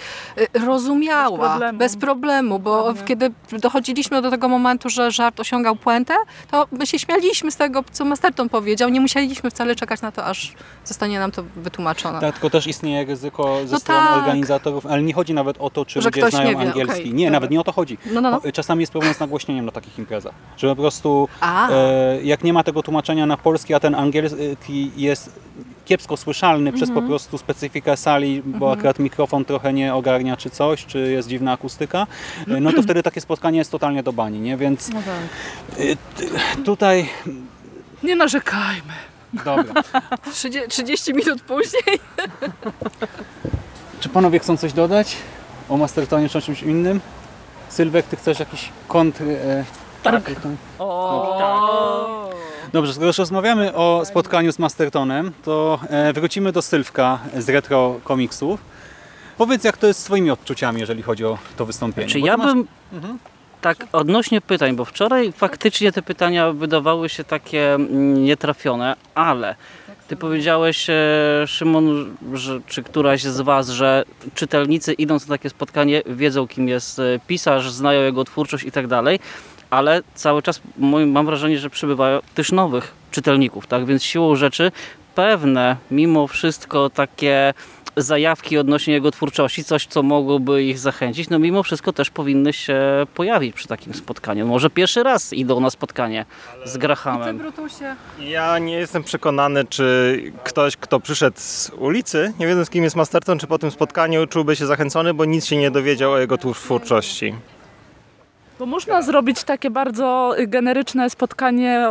y, rozumiała bez problemu, bo kiedy dochodziliśmy do tego momentu, że żart osiągał puentę, to my się śmialiśmy z tego, co Masterton powiedział. Nie musieliśmy wcale czekać na to, aż zostanie nam to wytłumaczone. Tak, tylko też istnieje ryzyko ze No strony tak. organizatorów, ale nie chodzi nawet o to, czy Że ludzie znają nie wie, angielski. okej, nie, nawet nie o to chodzi. No, no, no. Czasami jest problem z nagłośnieniem na takich imprezach. Że po prostu e, jak nie ma tego tłumaczenia na polski, a ten angielski jest kiepsko słyszalny przez po Mhm. prostu specyfikę sali, bo Mhm. akurat mikrofon trochę nie ogarnia czy coś, czy jest dziwna akustyka, y, no to wtedy takie spotkanie jest totalnie do bani, nie? Więc No tak. t- tutaj... Nie narzekajmy. Dobra. 30, 30 minut później. Czy panowie chcą coś dodać o Mastertonie czy o czymś innym? Sylwek, ty chcesz jakiś kontr... E, Tak. O, Dobrze, skoro już rozmawiamy o spotkaniu z Mastertonem, to e, wrócimy do Sylwka z retro komiksów. Powiedz, jak to jest z swoimi odczuciami, jeżeli chodzi o to wystąpienie. Czy Bo ja masz- bym tak odnośnie pytań, bo wczoraj faktycznie te pytania wydawały się takie mm, nietrafione, ale ty powiedziałeś, e, Szymon, że, czy któraś z was, że czytelnicy idąc na takie spotkanie wiedzą kim jest e, pisarz, znają jego twórczość i tak dalej, ale cały czas mam wrażenie, że przybywają też nowych czytelników, tak? Więc siłą rzeczy pewne mimo wszystko takie zajawki odnośnie jego twórczości, coś co mogłoby ich zachęcić, no mimo wszystko też powinny się pojawić przy takim spotkaniu. Może pierwszy raz idą na spotkanie z Grahamem. Brutusie. Ja nie jestem przekonany, czy ktoś, kto przyszedł z ulicy, nie wiedząc kim jest Masterton, czy po tym spotkaniu czułby się zachęcony, bo nic się nie dowiedział o jego twórczości. Bo można zrobić takie bardzo generyczne spotkanie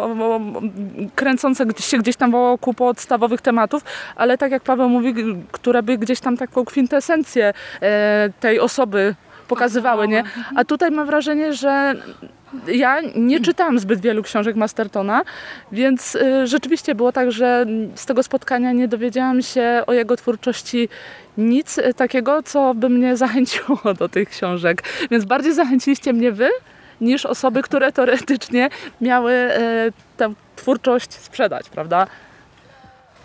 kręcące się gdzieś tam wokół podstawowych tematów, ale tak jak Paweł mówi, które by gdzieś tam taką kwintesencję e, tej osoby pokazywały, nie? A tutaj mam wrażenie, że ja nie czytałam zbyt wielu książek Mastertona, więc y, rzeczywiście było tak, że z tego spotkania nie dowiedziałam się o jego twórczości nic y, takiego, co by mnie zachęciło do tych książek. Więc bardziej zachęciliście mnie wy, niż osoby, które teoretycznie miały y, tę twórczość sprzedać, prawda?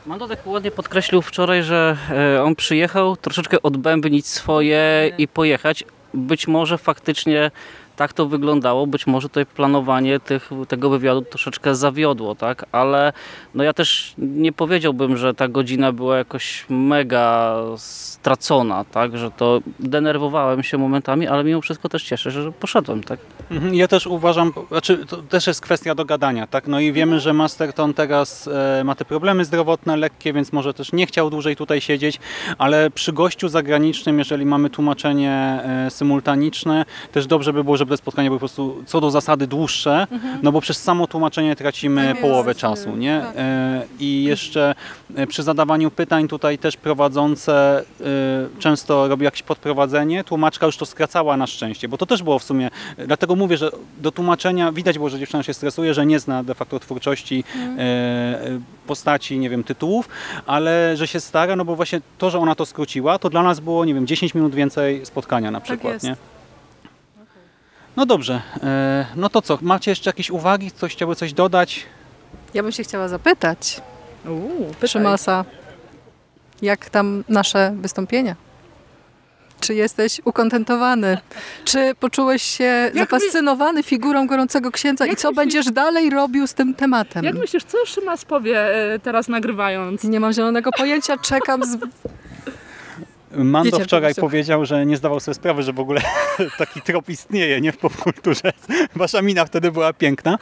Mando tak ładnie podkreślił wczoraj, że on przyjechał troszeczkę odbębnić swoje i pojechać. Być może faktycznie tak to wyglądało, być może tutaj planowanie tych, tego wywiadu troszeczkę zawiodło, tak? Ale no ja też nie powiedziałbym, że ta godzina była jakoś mega stracona, tak? Że to denerwowałem się momentami, ale mimo wszystko też cieszę, się, że poszedłem, tak? Mhm, Ja też uważam, znaczy to też jest kwestia dogadania, tak? No i wiemy, że Masterton teraz e, ma te problemy zdrowotne lekkie, więc może też nie chciał dłużej tutaj siedzieć, ale przy gościu zagranicznym, jeżeli mamy tłumaczenie e, symultaniczne, też dobrze by było, żeby te spotkania były po prostu co do zasady dłuższe, Mhm. no bo przez samo tłumaczenie tracimy Tak połowę czasu, nie? tak. E, I jeszcze e, przy zadawaniu pytań tutaj też prowadzące e, często robi jakieś podprowadzenie. Tłumaczka już to skracała na szczęście, bo to też było w sumie, dlatego mówię, że do tłumaczenia widać było, że dziewczyna się stresuje, że nie zna de facto twórczości Mhm. postaci, nie wiem, tytułów, ale że się stara, no bo właśnie to, że ona to skróciła, to dla nas było, nie wiem, 10 minut więcej spotkania na przykład, jest. nie? No dobrze, e, no to co, macie jeszcze jakieś uwagi, coś chciałby coś dodać? Ja bym się chciała zapytać Uuu, Szymasa, jak tam nasze wystąpienia? Czy jesteś ukontentowany? Czy poczułeś się zafascynowany figurą gorącego księdza i co będziesz dalej robił z tym tematem? Jak myślisz, co Szymas powie e, teraz nagrywając? Nie mam zielonego pojęcia, czekam z... Mando wczoraj powiedział, że nie zdawał sobie sprawy, że w ogóle taki trop istnieje nie w popkulturze. Wasza mina wtedy była piękna.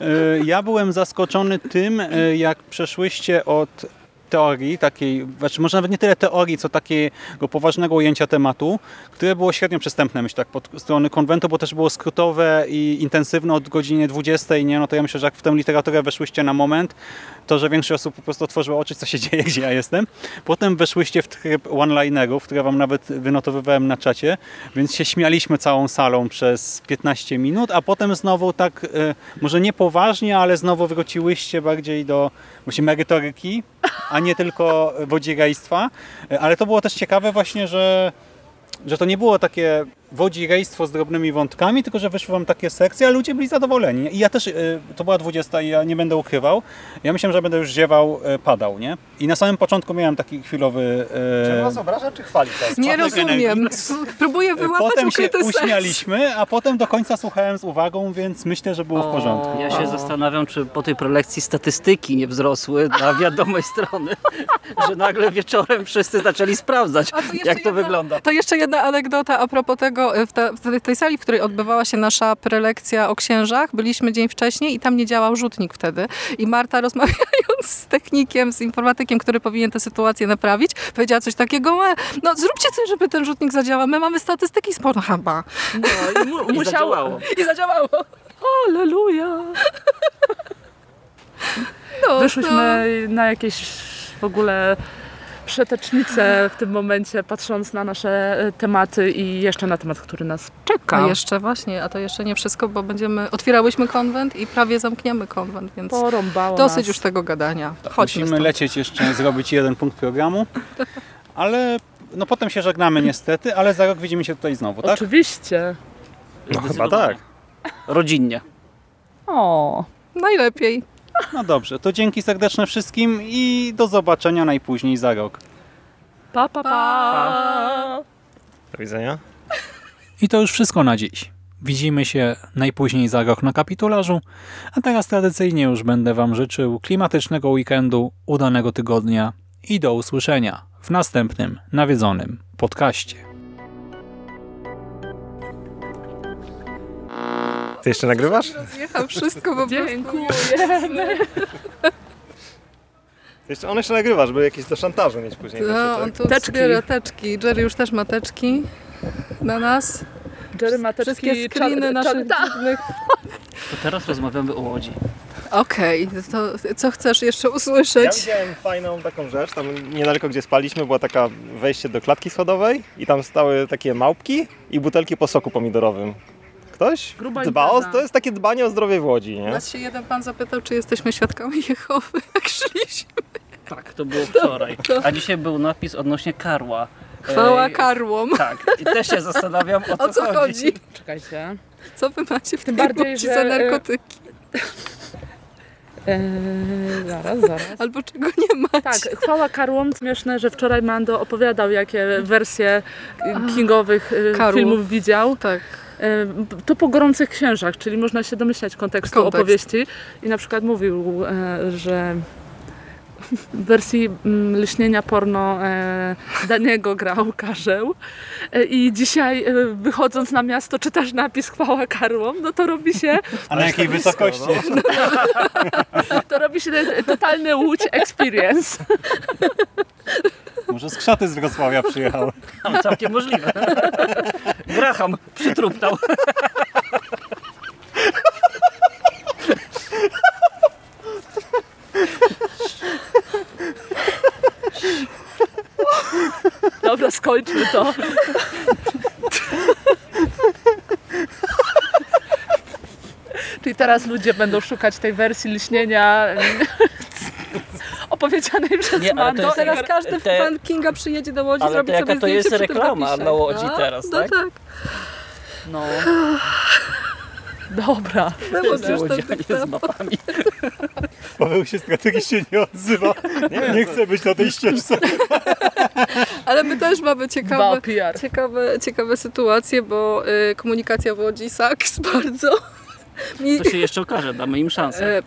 E, Ja byłem zaskoczony tym, e, jak przeszłyście od teorii, takiej, znaczy może nawet nie tyle teorii, co takiego poważnego ujęcia tematu, które było średnio przystępne, myślę, tak, pod strony konwentu, bo też było skrótowe i intensywne od godziny 20, nie? No to ja myślę, że jak w tę literaturę weszłyście na moment, to, że większość osób po prostu otworzyło oczy, co się dzieje, gdzie ja jestem. Potem weszłyście w tryb one-linerów, które wam nawet wynotowywałem na czacie, więc się śmialiśmy całą salą przez 15 minut, a potem znowu tak, e, może nie poważnie, ale znowu wróciłyście bardziej do właśnie merytoryki, a nie tylko wodzirejstwa. E, Ale to było też ciekawe właśnie, że że to nie było takie wodzirejstwo z drobnymi wątkami, tylko że wyszły wam takie sekcje, a ludzie byli zadowoleni. I ja też, y, to była 20 i ja nie będę ukrywał, ja myślałem, że będę już ziewał, y, padał, nie? I na samym początku miałem taki chwilowy... Czy y, was obraża, czy chwali teraz? Nie rozumiem. Próbuję wyłapać Potem się sens. uśmialiśmy, a potem do końca słuchałem z uwagą, więc myślę, że było w porządku. Ja się zastanawiam, czy po tej prelekcji statystyki nie wzrosły na wiadomej strony, że nagle wieczorem wszyscy zaczęli sprawdzać, jak to wygląda. To jeszcze jedna anegdota a propos tego, tego, e, w, te, w tej- sali, w której odbywała się nasza prelekcja o księżach, byliśmy dzień wcześniej i tam nie działał rzutnik wtedy. I Marta rozmawiając z technikiem, z informatykiem, który powinien tę sytuację naprawić, powiedziała coś takiego, "E, no zróbcie coś, żeby ten rzutnik zadziałał, my mamy statystyki z Pornhuba. No i, mu, I musiało. zadziałało. I zadziałało. Halleluja! No, Wyszłyśmy na jakieś w ogóle przetecznice w tym momencie, patrząc na nasze e, tematy i jeszcze na temat, który nas czeka. A jeszcze właśnie, a to jeszcze nie wszystko, bo będziemy, otwierałyśmy konwent i prawie zamkniemy konwent, więc Porąbało dosyć nas. już tego gadania. Chodźmy Musimy stąd. lecieć jeszcze, zrobić jeden punkt programu, ale no potem się żegnamy niestety, ale za rok widzimy się tutaj znowu, tak? Oczywiście. No chyba tak. Rodzinnie. O. Najlepiej. No dobrze, to dzięki serdeczne wszystkim i do zobaczenia najpóźniej za rok. Pa, pa, pa. Do widzenia. I to już wszystko na dziś. Widzimy się najpóźniej za rok na kapitularzu, a teraz tradycyjnie już będę Wam życzył klimatycznego weekendu, udanego tygodnia i do usłyszenia w następnym nawiedzonym podcaście. Ty jeszcze nagrywasz? Rozjechał wszystko po Dziękujemy. Jeszcze, on jeszcze nagrywa, żeby jakieś do szantażu mieć później. No, on tak? tu zbiera teczki. Jerry już też ma teczki na nas. Jerry ma teczki Wszystkie screeny naszych czar- dziwnych... To teraz rozmawiamy o Łodzi. Okej, to co chcesz jeszcze Ja usłyszeć? widziałem fajną taką rzecz, tam niedaleko gdzie spaliśmy była taka wejście do klatki schodowej i tam stały takie małpki i butelki po soku pomidorowym. Ktoś Gruba dba o, to jest takie dbanie o zdrowie w Łodzi, nie? Nas się jeden pan zapytał, czy jesteśmy świadkami Jehowy, jak szliśmy. Tak, to było wczoraj. A dzisiaj był napis odnośnie karła. Chwała Ej, karłom. Tak, i też się zastanawiam, o co, O co chodzi? Czekajcie. Co wy macie w Tym bardziej, że, za e, narkotyki? Eee, zaraz, zaraz. Albo czego nie macie? Tak, chwała karłom. Śmieszne, że wczoraj Mando opowiadał, jakie wersje kingowych y, Karłów. filmów widział. Tak. E, To po gorących księżach, czyli można się domyślać kontekstu Kontekst. opowieści. I na przykład mówił, e, że w wersji mm, lśnienia porno e, Daniego grał Karzeł E, i dzisiaj wychodząc na miasto czytasz napis chwała karłom, no to robi się A na jakiej wysokości? to robi się totalny Łódź experience. Może skrzaty z Wrocławia przyjechały. No, całkiem możliwe. Graham przytruptał. Dobra, skończmy to. Czyli teraz ludzie będą szukać tej wersji lśnienia opowiedzianej przez Nie, Mando. jest- Teraz każdy Te- fan Kinga przyjedzie do Łodzi, zrobi to sobie to jest reklama dla Łodzi A, teraz, no tak? tak? No. Dobra. Było Wszyscy też ten łodzianie z mapami. Paweł się strategicznie nie odzywa. Nie, nie chce być na tej ścieżce. Ale my też mamy ciekawe, ciekawe, ciekawe sytuacje, bo y, komunikacja w Łodzi saks bardzo. Mi, To się jeszcze okaże, damy im szansę.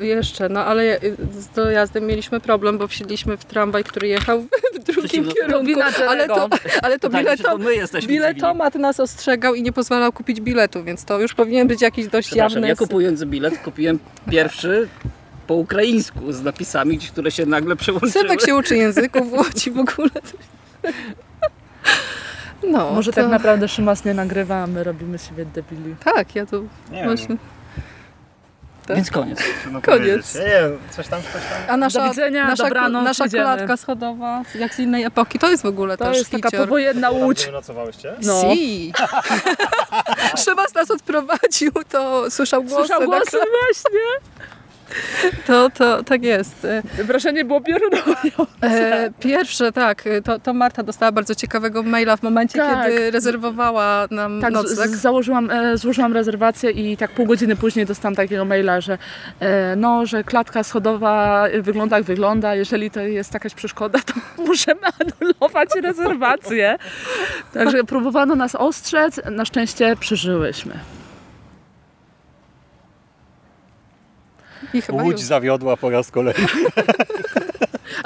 e, jeszcze, no ale z dojazdem mieliśmy problem, bo wsiedliśmy w tramwaj, który jechał w drugim Przeciwno- kierunku. Ale to, ale to Pytanie, to biletom, my jesteśmy biletomat nas ostrzegał i nie pozwalał kupić biletu, więc to już powinien być jakiś dość jawny... ja kupując bilet, kupiłem pierwszy po ukraińsku z napisami, które się nagle przełączyły. Sebek się uczy języków w Łodzi w ogóle. No, Może to... tak naprawdę Szymas nie nagrywa, a my robimy siebie debili. Tak, ja tu Nie właśnie... Tak? Więc koniec. Trudno Koniec. Nie, coś tam, coś tam. A nasza, Do widzenia, nasza, dobranoc, nasza idziemy. klatka schodowa, jak z innej epoki, to jest w ogóle To też jest taka hicior. powojenna Tam, Łódź. gdzie nocowałyście? No. Si. Szymas nas odprowadził, to słyszał głosy. Słyszał głosy tak- właśnie. To, to tak jest. E, Wrażenie było piorunujące. E, pierwsze, tak, to, to Marta dostała bardzo ciekawego maila w momencie, Tak. kiedy rezerwowała nam Tak, nocleg. założyłam, e, złożyłam rezerwację i tak pół godziny później dostałam takiego maila, że e, no, że klatka schodowa wygląda jak wygląda, jeżeli to jest jakaś przeszkoda, to możemy anulować rezerwację. Także próbowano nas ostrzec, na szczęście przeżyłyśmy. I chyba Łódź już. zawiodła po raz kolejny.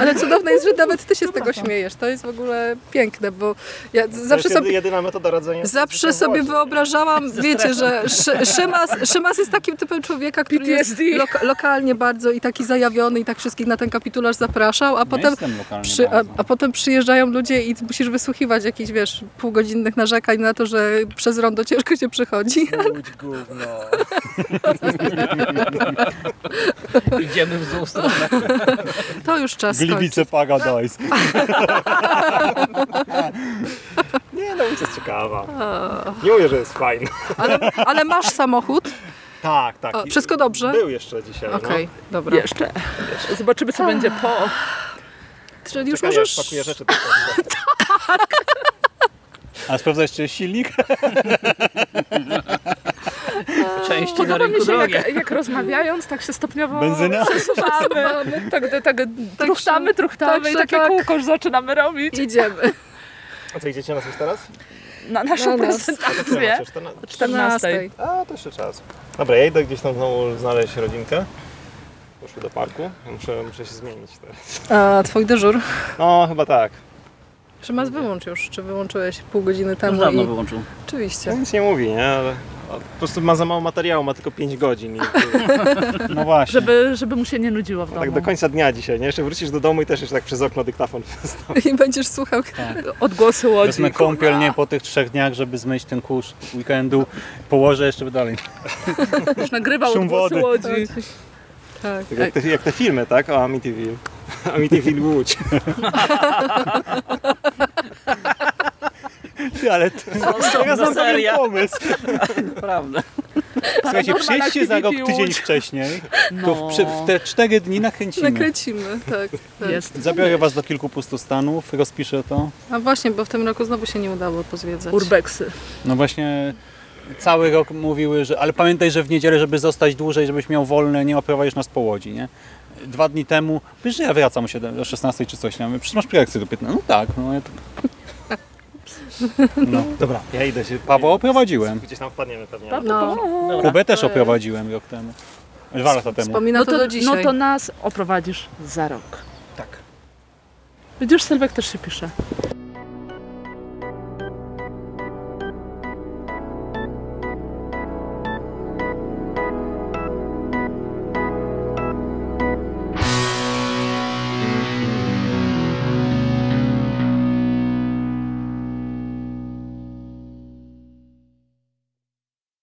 Ale cudowne jest, że nawet ty się z tego śmiejesz. To jest w ogóle piękne, bo ja zawsze to jest sobie... jedyna metoda radzenia Zawsze sobie wyobrażałam, wiecie, że Szy- Szymas, Szymas jest takim typem człowieka, który jest loka- lokalnie bardzo i taki zajawiony i tak wszystkich na ten kapitularz zapraszał, a potem, jestem lokalny przy, a, a potem przyjeżdżają ludzie i musisz wysłuchiwać jakichś, wiesz, półgodzinnych narzekań na to, że przez rondo ciężko się przychodzi. Idziemy w złą stronę. To już czas. Gliwice Paradise. Nie no, Gliwice jest ciekawa. Nie mówię, że jest fajna. Ale, ale masz samochód? Tak, tak. O, wszystko dobrze? Był jeszcze dzisiaj. Okej, no. dobra. Jeszcze. Zobaczymy, co będzie po. Czyli już Czekaj, możesz... ja pakuję rzeczy. A sprawdzałeś, czy jest silnik? Części na rynku się, drogie. jak, jak rozmawiając, tak się stopniowo Benzyna? przesuwamy. Tak, tak, tak truchtamy, truchtamy i także takie tak. kółko już zaczynamy robić. Idziemy. A co, idziecie na coś teraz? Na naszą Na prezentację. A to którą macie? 14. A, to jeszcze czas. Dobra, ja idę gdzieś tam znowu znaleźć rodzinkę. Poszły do parku. Muszę, muszę się zmienić teraz. A twój dyżur? No, chyba tak. Szymas wyłącz już, czy wyłączyłeś pół godziny temu? Już dawno i... wyłączył. Oczywiście. No, nic nie mówi, nie? Ale po prostu ma za mało materiału, ma tylko 5 godzin. I, no właśnie. Żeby, żeby mu się nie nudziło w domu. Tak do końca dnia dzisiaj, nie? Jeszcze wrócisz do domu i też jeszcze tak przez okno dyktafon wstawisz. I będziesz słuchał. Odgłosy łodzi. Wezmę kąpiel nie po tych trzech dniach, żeby zmyć ten kurz weekendu. Położę jeszcze dalej. Już nagrywał Szum odgłosy wody. łodzi. Tak. Tak jak, te, jak te filmy, tak? O Amityville. Amityville Łódź. Ty, ale ty, ja znam seria. pewien pomysł. Prawda. Słuchajcie, przyjedźcie za rok tydzień Łódź. wcześniej, No. to w, przy- w te cztery dni nakręcimy. Nakręcimy, tak. tak. Jest. Zabiorę was do kilku pustostanów, rozpiszę to. A właśnie, bo w tym roku znowu się nie udało pozwiedzać. Urbexy. No właśnie cały rok mówiły, że ale pamiętaj, że w niedzielę, żeby zostać dłużej, żebyś miał wolne, nie oprowadzisz nas po łodzi, nie? Dwa dni temu, wiesz, że ja wracam o 7 o 16 czy coś, nie? Mówię, Przecież masz projekcję do 15. No tak, no ja to... No. Dobra, ja idę się... Pawła oprowadziłem. Gdzieś tam wpadniemy pewnie. No. Kubę też oprowadziłem rok temu. Dwa lata temu. Wspomina No to, to, do dzisiaj. no to nas oprowadzisz za rok. Tak. Widzisz, Sylwek też się pisze.